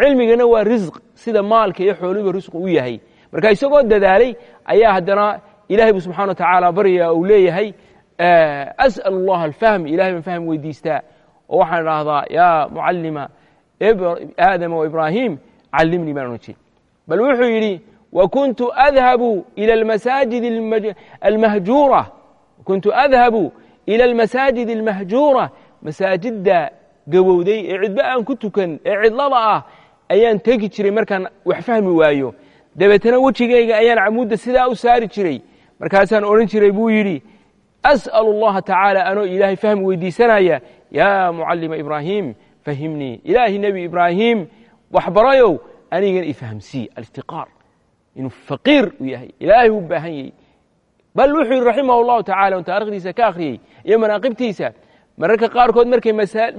Cilmigana waa risq sida maalka iyo xooluhuba risqu u yahay. Marka isagoo dadaalay ayaa haddana ilahay buu subxana wa tacaala barya uu leeyahay as'al اllaha alfahm. Ilahay baan fahm weydiistaa. Oo waxaan idhaahdaa yaa mucalima aadama waibraahim callimnii baan ohan jiri bal wuxuu yidhi wkuntu adhabu ilى almasaajid almahjuura. Kuntu adhabu ilى اlmasaajid اlmahjuura masaajidda gabowday ee cidba aan ku tukan ee cidlada ah ayaan tegi jiray markaan wax fahmi waayo dabeetana wejigayga ayaan camuudda sidaa u saari jiray markaasaan odhan jiray buu yidhi as'al اllaha tacaala anoo ilaahay fahmi weydiisanaya yaa mucalima ibraahim fahimnii ilaahi nebi ibraahim waxbarayow anigan ifahmsii aliftiqaar inuu faqiir u yahay ilaahay u baahan yahy bal wuxuu yidhi raximah اllahu tacala on taarikhdiisa ka akhriyey iyo manaaqibtiisa. Mararka qaarkood markay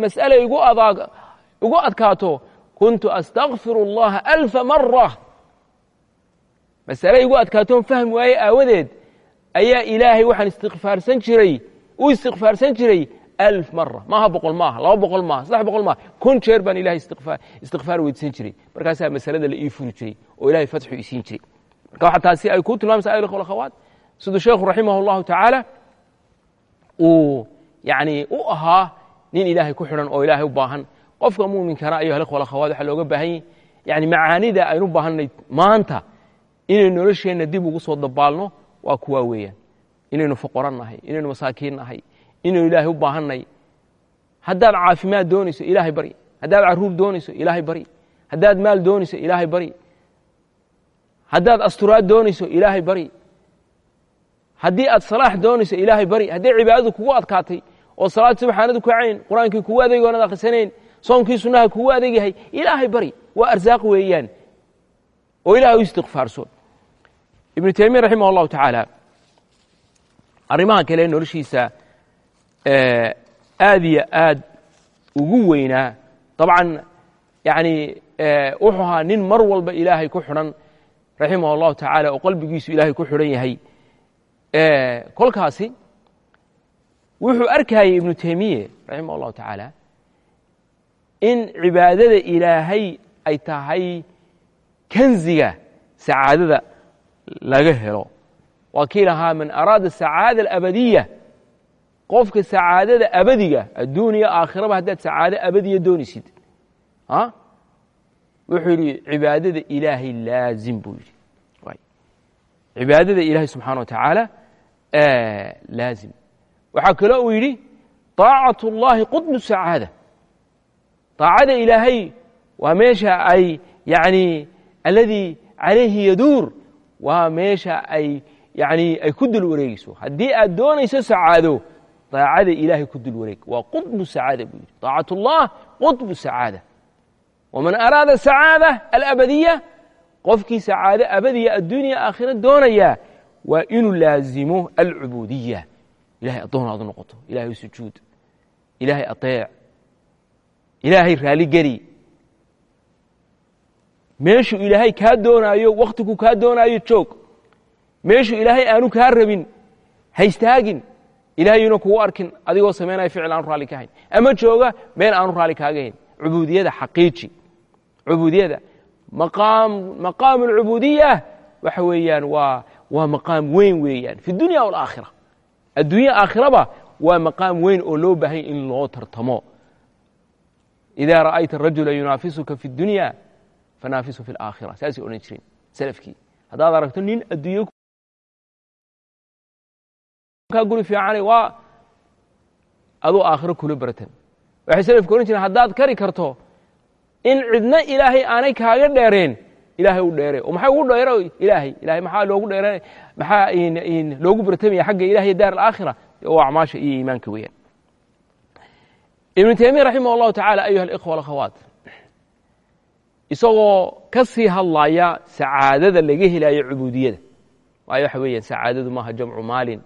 mas'ale igu adkaato kuntu astakfir اllaha alfa mara masale igu adkaatoon fahmi waaye aawadeed ayaa ilaahay waxaan istikfaarsan jiray u istikfaarsan jiray alf mara maaha boqol maaha laba boqol maaha saddex boqol maaha kun jeer baan ilahay istikfaar weydiisan jiray. Markaasaa masalada la ii furi jiray oo ilahay fatxu isiin jiray. Marka waxa taasi ay kuu tilmaamaysa ayl akhawaat siduu sheekhu raximah اllahu tacaala uu yani u ahaa nin ilaahay ku xidhan oo ilaahay u baahan. Qofka muuminkana ayo hal akhawaat waxaa looga baahan yahy yani macaanida aynu baahanay maanta inaynu nolosheenna dib ugu soo dabaalno waa kuwaa weeyaan. Inaynu foqoran nahay inaynu masaakiin nahay inaynu ilaahay u baahannay. Haddaad caafimaad doonayso ilaahay bari. Haddaad carruur doonayso ilaahay bari. Haddaad maal doonayso ilaahay bari. Haddaad asturaad doonayso ilaahay bari haddii aad salaax doonayso ilaahay bari. Hadday cibaadadu kugu adkaatay oo salaad subxaanadu kacayn qur'aankii kugu adeeg oonad akhrisanayn soonkii sunnaha kugu adeeg yahay ilaahay bari. Waa arsaaq weeyaan oo ilahay u istikfaarso ibnu taymiya raximah allahu tacaala arrimaha kale noloshiisa aad iyo aad ugu weynaa dabcan yani wuxuu ahaa nin mar walba ilaahay ku xidhan raximah allahu tacaala oo qalbigiisu ilaahay ku xidhan yahay kolkaasi wuxuu arkayey ibnu taymiye raximah allahu tacaala in cibaadada ilaahay ay tahay kanziga sacaadada laga helo. Waa kii lahaa man araada sacaada alabadiya qofka sacaadada abadiga adduuniya aakhiraba haddaad sacaado abadiya doonaysid wuxuu yidhi cibaadada ilaahay laazim buu yidhi. Cibaadada ilaahay subxana wa tacaala laazim waxaa kaloo uu yidhi طaacaة اllahi qطb sacaada طaacada ilaahay waa meesha ay yani aladii calayhi yaduur waa meesha ay yani ay ku dul wareegeyso haddii aad doonayso sacaado daacada ilaahay ku dul wareeg waa quطbu sacaada buu yidhi طaacaة اllah quطbu sacaada wman araada sacaada alabadiya qofkii sacaado abadiya addunya aakhira doonaya waa inuu laazimo alcubuudiya ilahay addoon noqoto. Ilahay sujuud. Ilaahay aطeec ilaahay raaligeli meeshuu ilaahay kaa doonaayo wakhtigu kaa doonaayo joog. Meeshuu ilaahay aanu kaa rabin haystaagin ilaahayuna kugu arkin adigoo samaynaya ficil aanu raalli ka hayn. Ama jooga meel aanu raalli kaaga hayn. Cubuudiyada xaqiiji. Cubuudiyada. Maqaam maqaam alcubuudiya waxa weeyaan waa waa maqaam weyn weeyaan. Fi dunya waalaakhira adduunya aakhiraba waa maqaam weyn oo loo baahanya in loo tartamo. Idaa ra'ayta rajula yunaafisuka fi اdunya fanaafisu fi اlaakhira saasay odhan jireen salafkii. Haddaad aragto nin adduunyo kaa guri fiicana waa aduu aakhiro kula baratan waxay salafku odhan jireen haddaad kari karto in cidna ilaahay aanay kaaga dheereen ilaahay u dheere oo maxay ugu dheere ilaahay. Ilahay maxaa loogu dheere maxaa loogu bartamaya xagga ilahay daar alaakhira? Oo acmaasha iyo iimaanka weeyaan. Ibnu taymiya raximah allahu tacala ayuha alikhwa alakhawaat isagoo ka sii hadlaya sacaadada laga helayo cubuudiyada. Waayo waxa weeyaan sacaadadu maaha jamcu maalin.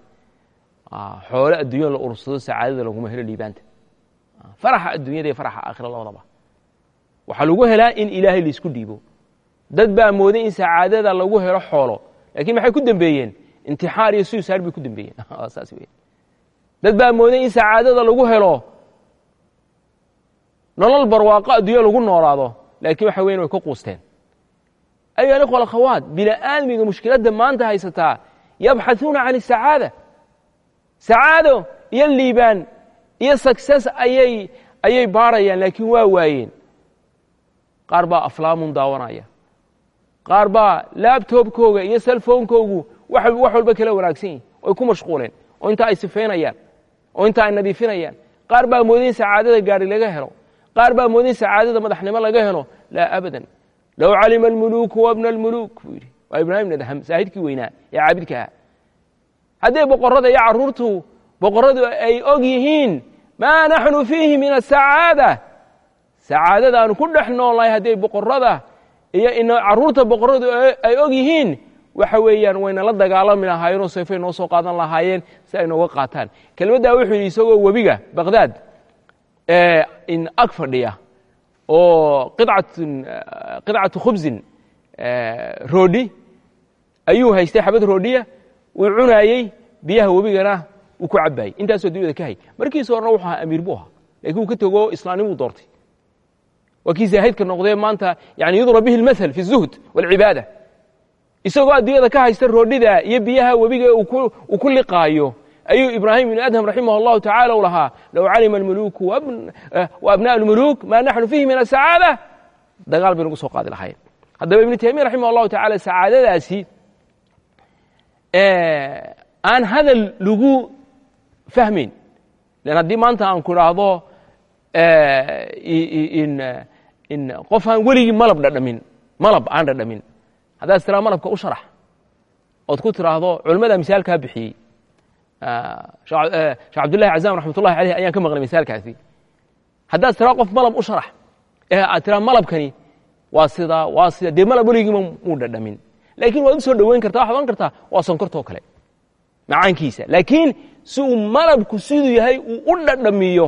Xoole adduunya la urursado sacaadada laguma helo liibaanta. Faraxa adduunyada iyo faraxa aakhira labadaba. Waxaa lagu helaa in ilaahay la isku dhiibo dad baa mooday in sacaadada lagu helo xoolo lakiin maxay ku dembeeyeen intixaar iyo suusaar bay ku dembeeyeen saas wey dad baa mooday in sacaadada lagu helo nolol barwaaqo adduunya lagu noolaado laakiin waxa weyan way ka quusteen ayuha alikhwa alakhawaat bini-aadmiga mushkiladda maanta haysataa yabxaثuuna can الsacaada sacaado iyo liibaan iyo success ayay ayay baarayaan laakiin waa waayeen qaar baa aflaamun daawanaya qaar baa laabtobkooga iyo selfonkoogu wax walba kala wanaagsan yihiin oy ku mashquuleen oo inta ay sifaynayaan oo inta ay nadiifinayaan. Qaar baa mooday in sacaadada gaari laga helo. Qaar baa mooday in sacaadada madaxnimo laga helo. Laa abadan. Low calima almuluuku wabna almuluuk buu yidhi. Waa ibraahim nadham saahidkii weynaa ee caabidka ahaa hadday boqorada iyo carruurtu boqoradu ay og yihiin maa naxnu fiihi min asacaada sacaadada aanu ku dhex noolnahay hadday boqorada iyo carruurta boqoradu ay og yihiin waxa weeyaan wayna la dagaalami lahaayeenoo sayfay noo soo qaadan lahaayeen si ay nooga qaataan. Kelmaddaa wuxuu yidhi isagoo webiga baqdaad in ag fadhiya oo qidcatu khubsin roodhi ayuu haystay xabad roodhiya uu cunaayey biyaha webigana uu ku cabaayey intaasoo dunyada ka hay markiisa horena wuxuu ahaa amiir buu ahaa. Lakiin uu ka tego islaamnimuu doortay waa kii zaahidka noqdee maanta yani yudra bihi اlmaثl fi الzuhd wاlcibaada isagoo adduunyada ka haysta roodhida iyo biyaha webiga uu ku liqaayo ayuu ibraahim ibn adham raximah اllahu tacala u lahaa low calima اlmuluku وabnaء اlmuluk ma naxnu fiihi min asacaada dagaal bay nagu soo qaadi lahaayeen haddaba ibnu taymiya raximah اllahu tacala sacaadadaasi aan hadal lagu fahmayn lan haddii maanta aan ku idhaahdo in qof aan weligii malab dhadhamin malab aan dhadhamin haddaad tiraa malabka u sharax ood ku tiraahdo culimmadaa misaalkaa bixiyey sheekh cabdullahi cazam raxmat ullahi aleyh ayaan ka maqlay misaalkaasi haddaad tiraa qof malab u sharax ee aad tiraa malabkani waa sidaa waa sida dee malab weligiima muu dhadhamin laakiin waad u dhoweyn karta waxaad ohan kartaa waa sonkortoo kale macaankiisa laakiin si uu malabku siduu yahay uu u dhadhamiyo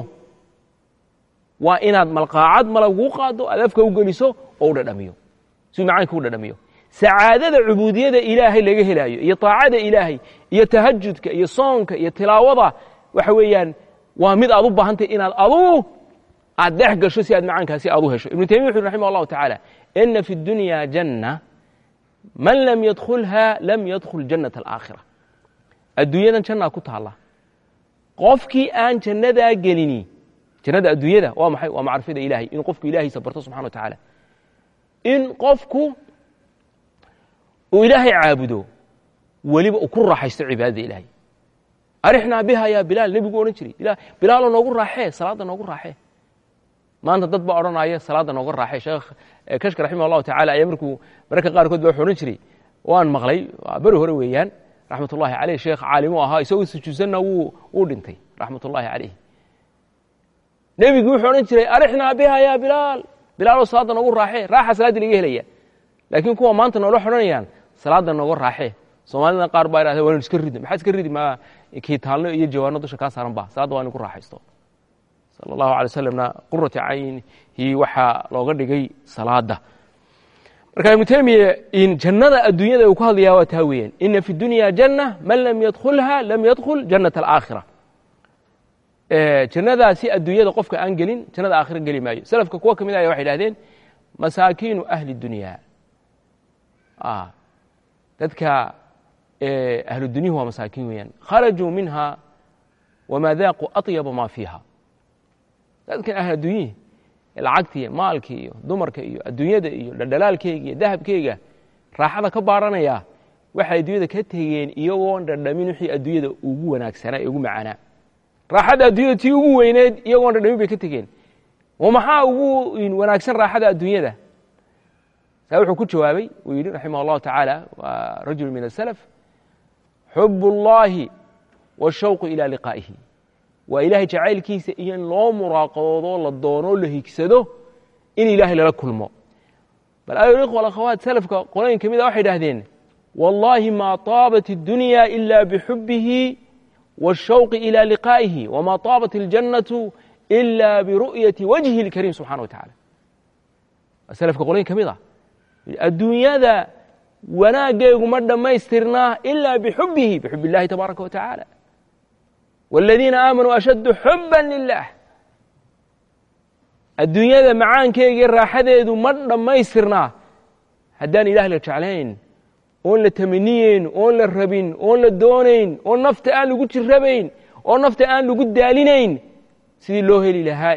waa inaad malqaacad malabkuu qaado aad afka u geliso oo u dhadhamiyo. Si macaanka u dhadhamiyo. Sacaadada cubuudiyada ilaahay laga helaayo iyo taacada ilaahay iyo tahajudka iyo soonka iyo tilaawada waxa weeyaan waa mid aad u baahantay inaad aduu aad dhex gasho si aad macaankaasi aad u hesho. Ibnu taymiya wuxu raximah allahu tacaala ina fi اdunya janna man lam yadkhulha lam yadkhul jannat alaakhira. Adduunyadan jannaa ku taalla. Qofkii aan jannadaa gelini jannada adduunyada waa maxay? Waa macrifada ilahay in qofku ilahiisa barto subxana wa tacaala in qofku uu ilaahay caabudo weliba uu ku raaxaysto cibaadada ilaahay. Arixnaa biha yaa bilaal nebigu odhan jiray bilaaloo noogu raaxee salaadda noogu raaxee. Maanta dad baa odhanaya salaadda nooga raaxee. Sheekh kashka raximah allahu tacala ayaa markuu mararka qaarkood ba wuxuu odhan jiray. Waan maqlay beri hore weeyaan raxmat ullahi caleyh sheekh caalimu ahaa isagoo sujuudsanna wuu wuu dhintay raxmat ullahi caleyh nebigu wuxuu odhan jiray arixnaa biha yaa bilaal. Bilaaloo salaadda noogu raaxee raaxa salaaddii laga helaya laakiin kuwa maanta noola xodhanayaan salaadda nooga raaxee. Soomaalida qaar baa idhahda waan iska ridi maxaa iska ridi ma kiitaalno iyo jawaano dusha kaa saaran ba salaadda waa inu ku raaxaysto. Sala allahu alay wasalamna qurati caynihi waxaa looga dhigay salaada marka ibnu in jannada adduunyada uu ku hadlayaa waa taa weeyaan ina fi dunya janna man lam yadkhulha lam yadkhul jannat alaakhira jannadaasi adduunyada qofka aan gelin jannada aakhira geli maayo. Salafka kuwa ka mid aya waxay idhahdeen masaakiinu ahli dunyaa dadka ahlu dunyuhu waa masaakiin weeyaan. Kharajuu minha wamaa daaquu aطyaba maa fiiha. Dadkan ahl addunyihii maalkii iyo dumarka iyo adduunyada iyo dhaldhalaalkeyga iyo dahabkeyga raaxada ka baaranayaa waxay adduunyada ka tegeen iyagoon dhadhamin wixii adduunyada ugu wanaagsanaa ee ugu macaanaa raaxada addunyada tii ugu weyneed iyagoon dhadhamin bay ka tegeen. Maxaa ugu wanaagsan raaxada addunyada saa wuxuu ku jawaabay uu yidhi raximah allahu tacaala waa rajul min asalaf xub اllahi washawqu ilaa liqaa'ihi. Waa ilaahay jacaylkiisa iyo in loo muraaqoodo la doono la higsado in ilaahay lala kulmo. Bal ayo ikhwa alakhawaat salafka qolayin ka mid a waxay dhahdeen wallaahi ma taabat iddunya ila bixubihi wاshawqi ilى liqaa'ihi wma taabat اljannatu ila biru'yati wajhi اlkariim subxana wa tacala waa salafka qolooyin ka mid ah adduunyada wanaaggeegu ma dhammaystirnaa ila bixubihi bixub illahi tabaaraka wa tacaala wاladiina aamanuu ashaddu xuba lilah adduunyada macaankeegii raaxadeedu ma dhammaystirnaa haddaan ilaah la jeclayn oon la tamaniyeyn oon la rabin oon la doonayn oo nafta aan lagu jirabayn oo nafta aan lagu daalinayn. Sidii loo heli lahaa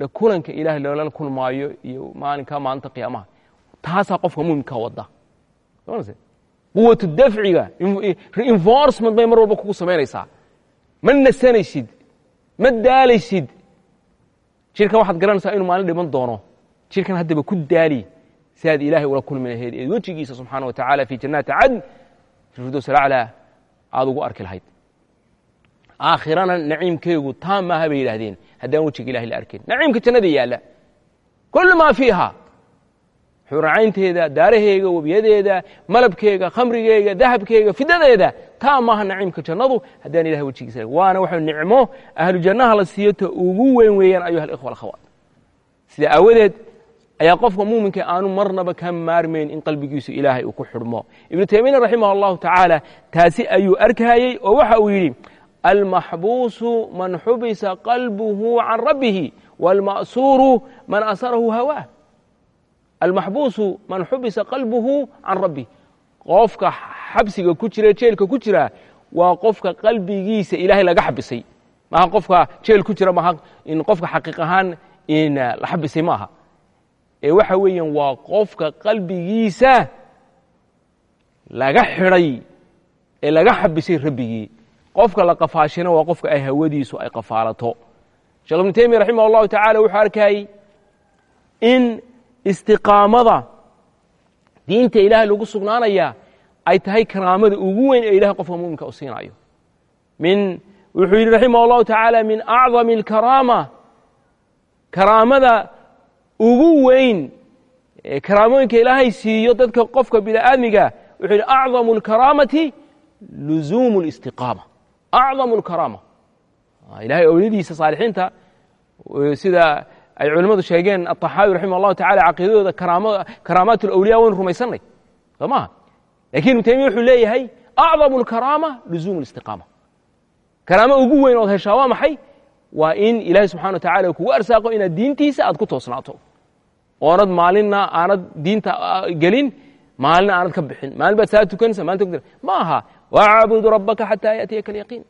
la kulanka ilaah loola kulmaayo iyo maalinka maalinta qiyaamaha. Taasaa qofka muminka wada. Quwatu dafciga reinforcement bay mar walba kugu samaynaysaa. Ma nasanaysid ma daalaysid jirkan waxaad garanaysaa inuu maalin dhiman doono. Jirkan haddaba ku daali si aad ilaahay ula kulmi lahayd eed wejigiisa subxaana wa tacaala fi jannaati cadn fi firdows alaclaa aada ugu arki lahayd. Aakhirana naciimkeegu taam maaha bay yidhaahdeen haddaan wejiga ilahay la arkayn naciimka jannada yaalla. Kul maa fiiha xuracaynteeda daaraheega webiyadeeda malabkeega khamrigeega dahabkeega fidadeeda taa maaha naciimka jannadu haddaan ilahay wejigiisa waana waxa nicmo ahlu jannaha la siiyo ta ugu weyn weeyaan ayuha alikhwa alakhawaat sida aawadeed ayaa qofka muuminka aanu marnaba ka maarmayn in qalbigiisu ilaahay uu ku xidhmo. Ibnu taymiyana raximah allahu tacaala taasi ayuu arkayey oo waxa uu yidhi almaxbuusu man xubisa qalbuhu can rabbihi wاlma'suuru man asarahu hawaah almaxbuusu man xubisa qalbuhu can rabbi. Qofka xabsiga ku jira jeelka ku jira waa qofka qalbigiisa ilaahay laga xabisay. Maaha qofka jeel ku jira maaha in qofka xaqiiq ahaan in la xabisay maaha ee waxa weeyaan waa qofka qalbigiisa laga xidhay ee laga xabisay rabbigii. Qofka la qafaashina waa qofka ay hawadiisu ay qafaalato. Sheekh ibnu taymiya raximah allahu tacala wuxuu arkayey in istiqaamada diinta ilaahay lagu sugnaanaya ay tahay karaamada ugu weyn ee ilahay qofka muminka u siinayo min wuxuu yidhi raximah allahu tacaala min acdami alkaraama karaamada ugu weyn ee karaamooyinka ilaahay siiyo dadka qofka bini'aadmiga wuxuu yidhi acdamu alkaraamati luzuumu اlistiqaama acdamu alkaraama ilahay owladiisa saalixiinta sida ay culimmadu sheegeen aلطaxaawi raximah اllahu tacala caqiidadooda karaamaat اlawliya waynu rumaysannay soo maha lakin ibnu taymiya wuxuu leeyahay acdamu اlkaraama luzuumu اlistiqaama karaamo ugu weyn ood heshaa waa maxay waa in ilaahay subxana wa tacala kugu arsaaqo inaad diintiisa aad ku toosnaato oonad maalinna aanad diinta gelin maalina aanad ka bixin maalin baad saa tukanaysa maalin ma aha wacbudu rabbaka xataa yaأtiyaka alyaqiin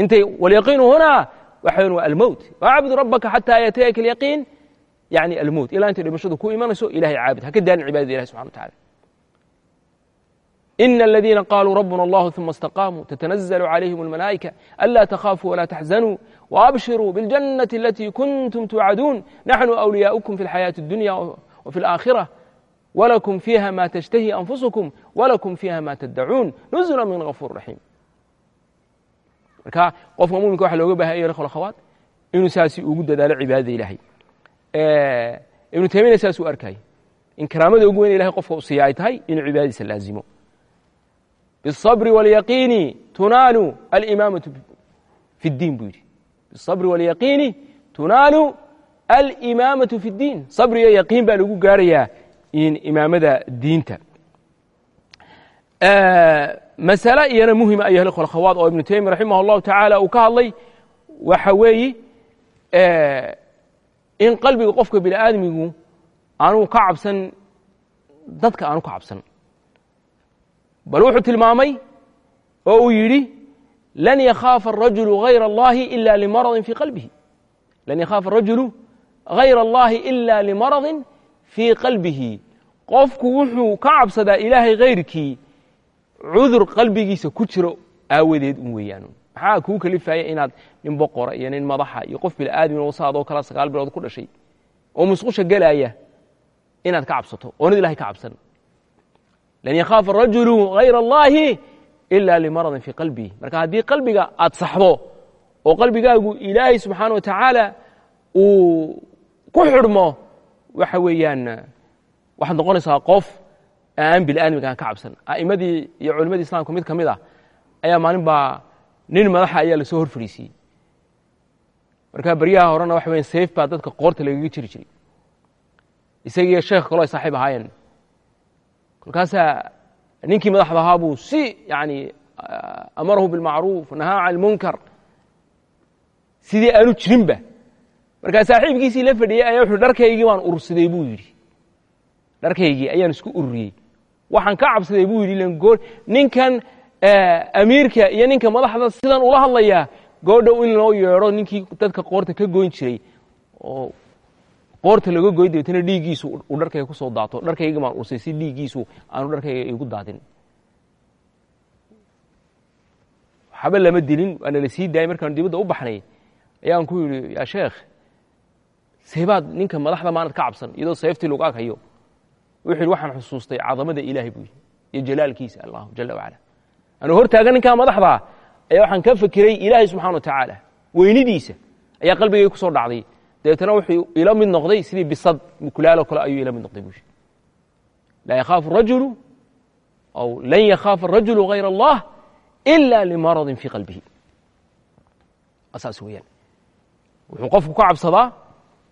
intay walyaqiinu hunaa waxa weyan waa almowt wacbud rabbaka xataa yaatiyaka alyaqiin yani almowt ilaa intay dhimashadu ku imanayso ilahay caabud ha ka daalin cibaadada ilahi subxana wa tacala إن الذين قالوا ربنا الله ثم استقاموا تتنزل عليهم الملائكة ألا تخافوا ولا تحزنوا وأبشروا بالجنة التي كنتم توعدون نحن أولياؤكم في الحياة الدنيا وفي الآخرة ولكم فيها ما تشتهي أنفسكم ولكم فيها ما تدعون نزلا من غفور رحيم marka qofka muminka waxa looga bahay ya akhawaat inuu saasi ugu dadaalo cibaadada ilaahay ibnu taymiyana saas u arkay in karaamada ugu weyn ilahay qofka u siiya ay tahay inuu cibaadadiisa laazimo biالصabri wاlyaqiini tunaalu alimaamatu fi اddiin buu yidhi biالصabri wاlyaqiini tunaalu alimaamatu fi اddiin sabri iyo yaqiin baa lagu gaarayaa in imaamada diinta masale iyana muhima ayuha ikhwa akhawaat oo ibnu taymiya raximah allahu tacaala uu ka hadlay waxa weeyi in qalbiga qofka bini aadmigu aanu ka cabsan dadka aanu ka cabsan bal wuxuu tilmaamay oo uu yidhi lan yakhaafa arajulu hayra allahi ila limaradin fii qalbihi lan yakhaafa arajulu hayra allahi ila limaradin fii qalbihi qofku wuxuu ka cabsadaa ilaahay hayrkii cudur qalbigiisa ku jiro aawadeed un weeyaan maxaa kuu kalifaya inaad nin boqora iyo nin madaxa iyo qof bilaaadmin wasaadoo kala sagaal bilood ku dhashay oo musqusha gelaya inaad ka cabsato oonad ilahay ka cabsan lan yakhaafa arajulu hayra allahi ila limaradin fii qalbihi marka haddii qalbiga aad saxdo oo qalbigaagu ilaahay subxaana wa tacaala uu ku xidhmo waxa weeyaan waxaad noqonaysaa qof aan bil'aadmiga aan ka cabsan. A'immadii iyo culimmadii islamka mid ka mid ah ayaa maalin baa nin madaxa ayaa la soo hor fadhiisiyey markaa beryaha horena waxa weyan sayf baa dadka qoorta lagaga jiri jiray. Isagiiyo sheekh kaloo ay saaxiib ahaayeen. Kolkaasaa ninkii madaxda ahaa buu si yani amarahu bilmacruuf nahaa can lmunkar sidii aanu jirinba markaa saaxiibkiisii la fadhiyey ayaa wuxuu dharkaygii baan urursaday buu yidhi. Dharkaygii ayaan isku ururiyey waxaan ka cabsaday buu yidhi goor ninkan amiirka iyo ninka madaxda sidan ula hadlayaa goodhow in loo yeedho ninkii dadka qoorta ka goyn jiray. Oo qoorta laga goy dabeetna dhiiggiisu uu dharkayga ku soo daato. Dharkayga baan ursay si dhiiggiisu aanu dharkayga igu daadin. Waxba lama dilin waana la sii daayay markaanu dibadda u baxnay. Ayaan ku yidhi yaa sheekh seebaad ninka madaxda maanad ka cabsan iyadoo seeftii lagu ag wuxuu yidhi waxaan xusuustay cadamada ilaahay buu yidhi iyo jalaalkiisa allahu jala wacala. Anuu hor ninkaa madaxdaa ayaa waxaan ka fekiray ilaahay subxana wa tacaala. Weynidiisa ayaa qalbigayga ku dhacday dabeetna wuxuu ila mid noqday sidii bisad mukulaalo kale ayuu ila mid noqday buu laa yakhaafu rajulu aw lan yakhaafa arajulu hayra allah ila limaradin fii qalbihi. Saas weeyaan. Wuxuu qofku ka cabsadaa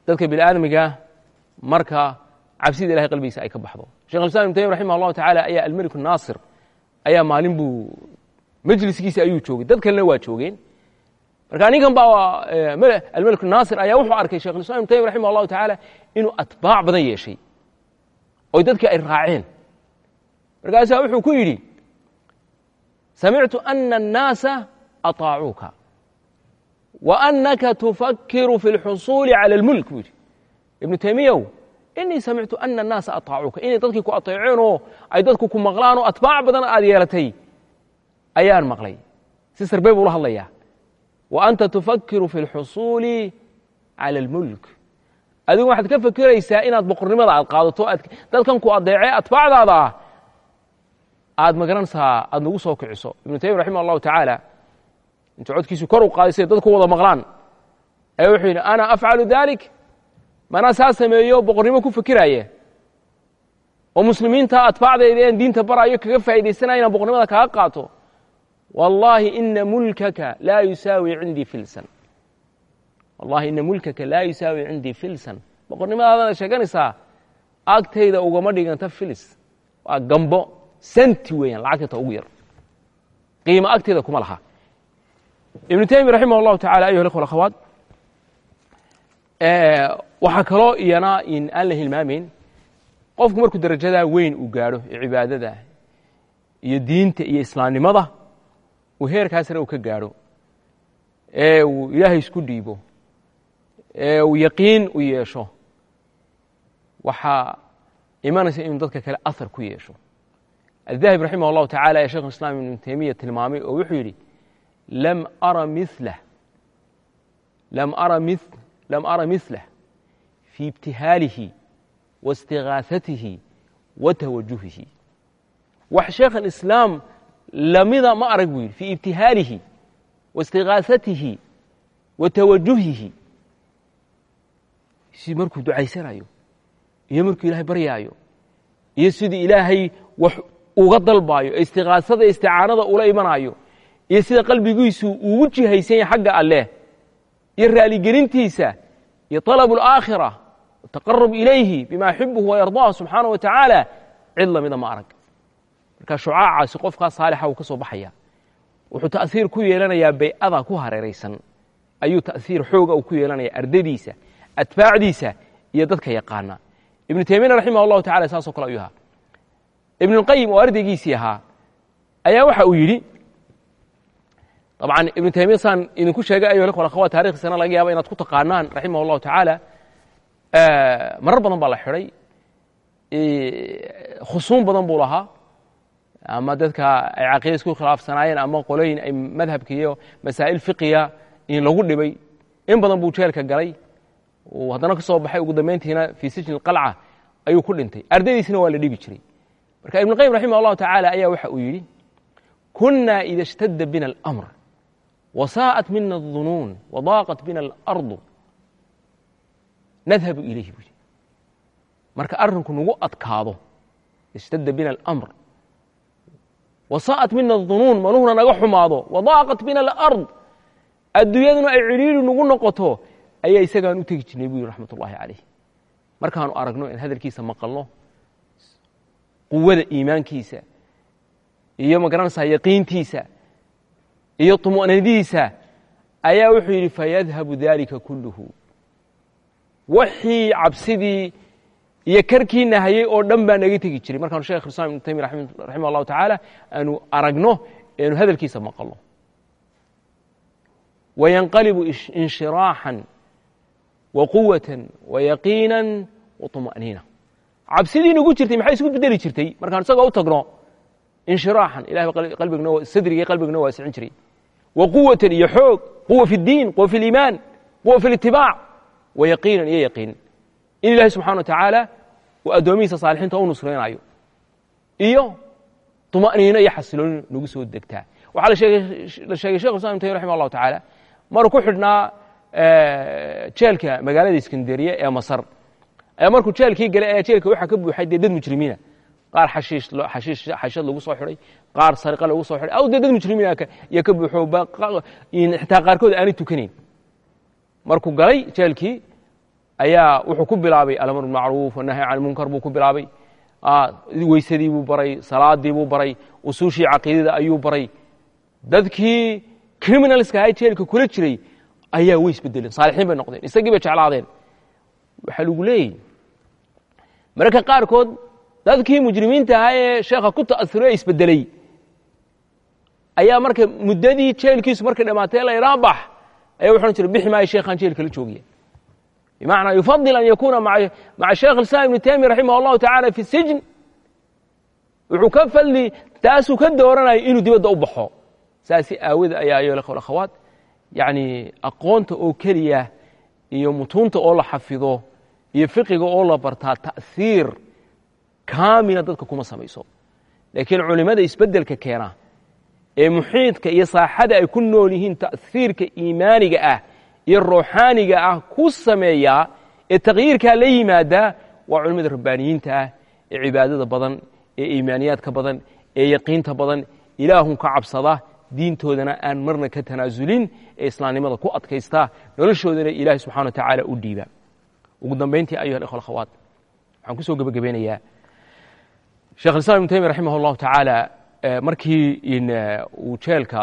dadka bini aadmiga marka cabsida ilahay qalbigiisa ay ka baxdo. Shekh islam ibn taymiya raximah allahu tacaala ayaa almelik naasir ayaa maalin buu majliskiisa ayuu joogay. Dad kalena waa joogeen marka ninkan baa almelik naasir ayaa wuxuu arkay shekh islam ibn taymiya raximah allahu tacaala inuu atbaac badan yeeshay oy dadkii ay raaceen markaasaa wuxuu ku yidhi samictu ana الnaasa aطaacuuka وأnaka tufakiru fi اlxusuuli calى اlmulk buu yidhi ibnu taymiyaw inii samictu ana الnaasa aطaacuuka inay dadkii ku aطeeceenoo ay dadku ku maqlaanoo atbaac badan aad yeelatay ayaan maqlay si sarbey buu la hadlayaa wa anta tufakiru fi اlxusuuli cala اlmulk adigu waxaad ka fakeraysaa inaad boqornimada aad qaadato dadkan ku adeecee atbaacdaada ah aad ma garanaysaa aad nagu soo kiciso ibnu taymiya raximah allahu tacaala intuu codkiisu kor u qaaday siday dadku wada maqlaan ayaa wuxuu yidhi ana afcalu dalik manaa saa sameeyo boqornimo ku fikiraaya oo muslimiinta atbaacdayda ean diinta baraayo kaga faa'idaysanayo inaan boqornimada kaaga qaato wallaahi ina mulkaka laa yusaawi cindii filsan. Wallahi ina mulkaka laa yusaawi cindii filsan. Boqornimadaadana sheeganaysaa agtayda ugama dhiganta filis. Waa gambo santi weeyaan lacagtata ugu yar. Qiimo agtayda kuma laha. Ibnu taymiya raximah اllahu tacala ayuha اlkhwa akhawaat waxaa kaloo iyana in aan la hilmaamayn qofku markuu darajadaa weyn uu gaadho ee cibaadada iyo diinta iyo islaamnimada uu heerkaasna uu ka gaadho ee uu ilaahay isku dhiibo ee uu yaqiin u yeesho waxaa imanaysa inuu dadka kale ahar ku yeesho الذahب raximah الlahu taعala ee shekh islam ibnu taymiya tilmaamay oo wuxuu yidhi lam ara milah lam ara mi lam ara miثlah fii ibtihaalihi wa اstigaaثatihi wa tawajuhihi wax sheekh اlislaam lamida ma arag buu yidhi fii ibtihaalihi wa اstigaaثatihi wa tawajuhihi si markuu ducaysanayo iyo markuu ilahay baryaayo iyo sidii ilaahay wax uga dalbaayo ee istiqaasada isticaanada ula imanaayo iyo sida qalbigiisu ugu jihaysan yahay xagga alleh iyo raaligelintiisa iyo طalabu اlaakhira taqarub ilayhi bima yuxibuhu wayardaah subxaanaه wa tacaala cid lamida ma arag marka shucaacaasi qofkaa saalixa uu ka soo baxaya wuxuu ta'hiir ku yeelanayaa bay'ada ku hareeraysan. Ayuu ta'hiir xooga uu ku yeelanaya ardadiisa atbaacdiisa iyo dadka yaqaana. Ibnu taymiyana raximah allahu tacala saasoo kale ayuu ahaa. Ibnulqayim oo ardaygiisii ahaa ayaa waxa uu yidhi dabcan ibnu taymiya saan idinku sheegay ayo lkol akhawat taarikhdiisana laga yaaba inaad ku taqaanaan raximah allahu tacaala marar badan baa la xidhay khusuum badan buu lahaa ama dadka ay caqiida isku khilaafsanaayeen ama qolayin ay madhabkiiyo masaa'il fiqiya in lagu dhibay in badan buu jeelka galay. Haddana ka soo baxay ugu dambayntiina fii sijni qalca ayuu ku dhintay. Ardaydiisna waa la dhigi jiray. Marka ibnuqayim raximah allahu tacaala ayaa waxa uu yidhi kunna ida ishtadda bina alamr wasaa'at mina adunuun wadaaqat bina alardu. Nadhabu ilayhi buu yidhi. Marka arrinku nagu adkaado ishtadda bina alamr wasa'at mina adunuun manuhuna naga xumaado wadaaqat bina alard adduunyaduna ay cidhiiri nagu noqoto ayaa isagaan u tegi jirnay buu yidhi raxmat ullahi calayh markaanu aragno in hadalkiisa maqalno quwada iimaankiisa iyo ma garanaysaa yaqiintiisa iyo tumu'nadiisa ayaa wuxuu yidhi فيذهب dalika كله. wixii cabsidii iyo karkii nahayey oo dhan baa naga tegi jiray markaanu shekh islam ibnu taymiya raximah allahu tacaala aanu aragno eanu hadalkiisa maqalno wayanqalibu inshiraaxan wa quwatan wa yaqiinan wa طuma'niina cabsidii nagu jirtay maxay isku bedeli jirtay markaan isagoo u tagno inshiraaxan ilahay qalbigna sadrigii qalbigna waa sicin jiray wa quwatan iyo xoog quwa fi اddiin quwa fi اliimaan quwa fi اlitibaac wa yaqiinan iyo yaqiin in ilahay subxana wa tacaala uu addoomihiisa saalixiinta u nusraynayo iyo طuma'niino iyo xasilooni nagu soo degtaa. Waxaa la sheegay shekh islam ibn taymiya raximah allahu tacaala maruu ku xidhnaa jeelka magaalada iskandariya ee masar. Ayaa markuu jeelkii galay ayaa jeelka waxaa ka buuxay dee dad mujrimiina. Qaar xashad lagu soo xidhay qaar sariqa lagu soo xidhay. Aw dee dad mujrimiina yaa ka buuxo xitaa qaarkood aanay tukanayn markuu galay jeelkii ayaa wuxuu ku bilaabay alamr bimacruuf wanahy can munkar buu ku bilaabay. Weysadii buu baray salaadii buu baray usuushii caqiidada ayuu baray. Dadkii criminalska jeelka kula jiray ayaa way isbedeleen saalixiin bay noqdeen isagii bay jeclaadeen. Waxaa lagu leeyahy mararka qaarkood dadkii mujrimiinta ahaa ee sheekha ku ta'asiro ee isbedeley ayaa marka muddadii jeelkiisu markay dhammaatay la idhaa bax ayaa wuxu odhan jira bixi maayo sheekhaan jeelka la joogiya bimacnaa yufadil an yakuuna maca sheekh islam ibnu taymiya raximah allahu tacaala fi sijn. Wuxuu ka fadli taasuu ka dooranaya inuu dibadda u baxo. Saasi aawada ayaa ayo akhawaat yacni aqoonta oo keliya iyo mutuunta oo la xafido iyo fiqiga oo la bartaa ta'hiir kaamila dadka kuma samayso. Laakiin culimmada isbeddelka keena ee muxiidka iyo saaxada ay ku nool yihiin ta'hiirka iimaaniga ah iyo ruuxaaniga ah ku sameeyaa ee takhyiirkaa la yimaada waa culimmada rabbaaniyiinta ah ee cibaadada badan ee iimaaniyaadka badan ee yaqiinta badan. Ilaahun ka cabsada diintoodana aan marna ka tanaasulin ee islaamnimada ku adkaysta noloshoodana ilaahay subxana wa tacaala u dhiiba. Ugu dambayntii ayuha ikhwa akhawaat waxaan ku soo gebagabeynayaa. Shekh islam ibnu taymiya raximah allahu tacaala markii uu jeelka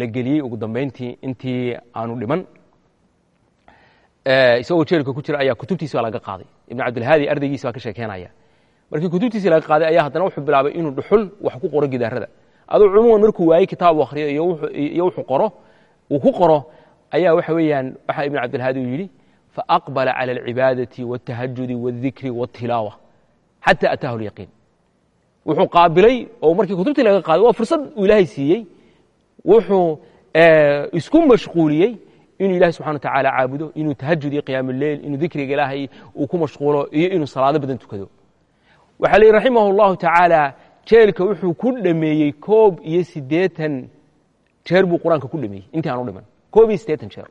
la geliyey ugu dambayntii intii aanu dhiman isagoo jeelka ku jira ayaa kutubtiisi baa laga qaaday ibn cabdilhaadi ardaygiisi baa ka sheekeynaya markii kutubtiisii laga qaaday ayaa haddana wuxuu bilaabay inuu dhuxul wax ku qoro gidaarada aduu cumuuman markuu waayey kitaab akhriyo iyo wuxuu qoro uu ku qoro ayaa waxa weeyaan waxa ibn cabdilhaadi uu yidhi faaqbala cala alcibaadati wاltahajudi wاldikri wاltilaawa xata ataahu اlyaqiin wuxuu qaabilay oo markii kutubtii laga qaaday waa fursad uu ilaahay siiyey wuxuu isku mashquuliyey inuu ilahay subxana wa tacaala caabudo inuu tahajud iyo qiyaam اleyl inuu dikriga ilaahay uu ku mashquulo iyo inuu salaado badan tukado waxaa la yidhi raximah اllahu tacaala jeelka wuxuu ku dhameeyey koob iyo siddeetan jeer buu qur-aanka ku dhameeyey intii aan u dhiman koob iyo siddeetan jeer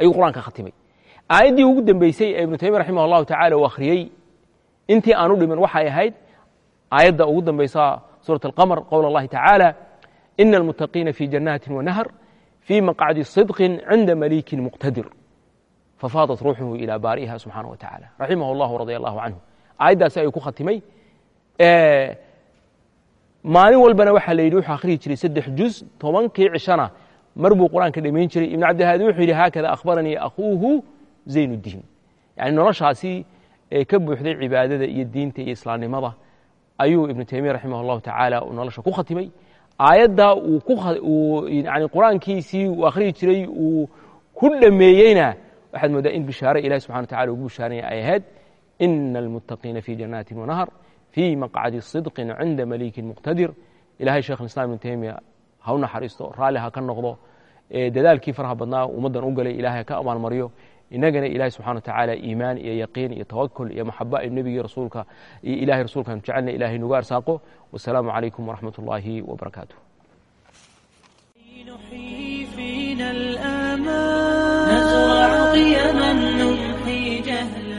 ayuu qur-aanka khatimay aayaddii ugu dambeysay ee ibnu taymiya raximah allahu tacala uu akhriyey intii aan u dhiman waxay ahayd aayadda ugu dambaysa suuraة alqamr qowl اllahi tacaala ina almuttaqiina fii jannaati wanahr fii maqcdi صidqi cinda malikin muqtadir fafaadat ruuxuhu ilى baari'iha subxaanaه wa tacala raximah اllahu radia allahu canhu aayaddaasi ayuu ku khatimay maalin walbana waxaa la yidhi wuxuu akhriyi jiray saddex juz tobankii cishana mar buu qur-aanka dhamayn jiray ibn cabdilhaadi wuxuu yidhi haakada akhbaranii akhuuhu zayn اddiin yani noloshaasi ee ka buuxday cibaadada iyo diinta iyo islaamnimada ayuu ibnu taymiya raximah allahu tacaala uu nolosha ku khatimay yani qur'aankiisii uu akhrihi jiray uu ku dhameeyeyna waxaad mooddaa in bishaare ilahi subxana wa tacala ugu bishaaraya ay ahayd ina almuttaqiina fi janaatin wanahar fii maqcadi sidqin cinda malikin muqtadir. Ilahay shekh islam ibnu taymiya ha naxariisto raalli ha ka noqdo dadaalkii faraha badnaa ummaddan u galay ilahay ka abaalmaryo inagana ilahi subxana wa tacaala iimaan iyo yaqiin iyo tawakul iyo maxaba iyo nebigii rasuulka iyo ilahay rasuulkaanu jecelna ilahay nugu arsaaqo. Wasalaamu calaykum waraxmat ullaahi wbarakaatu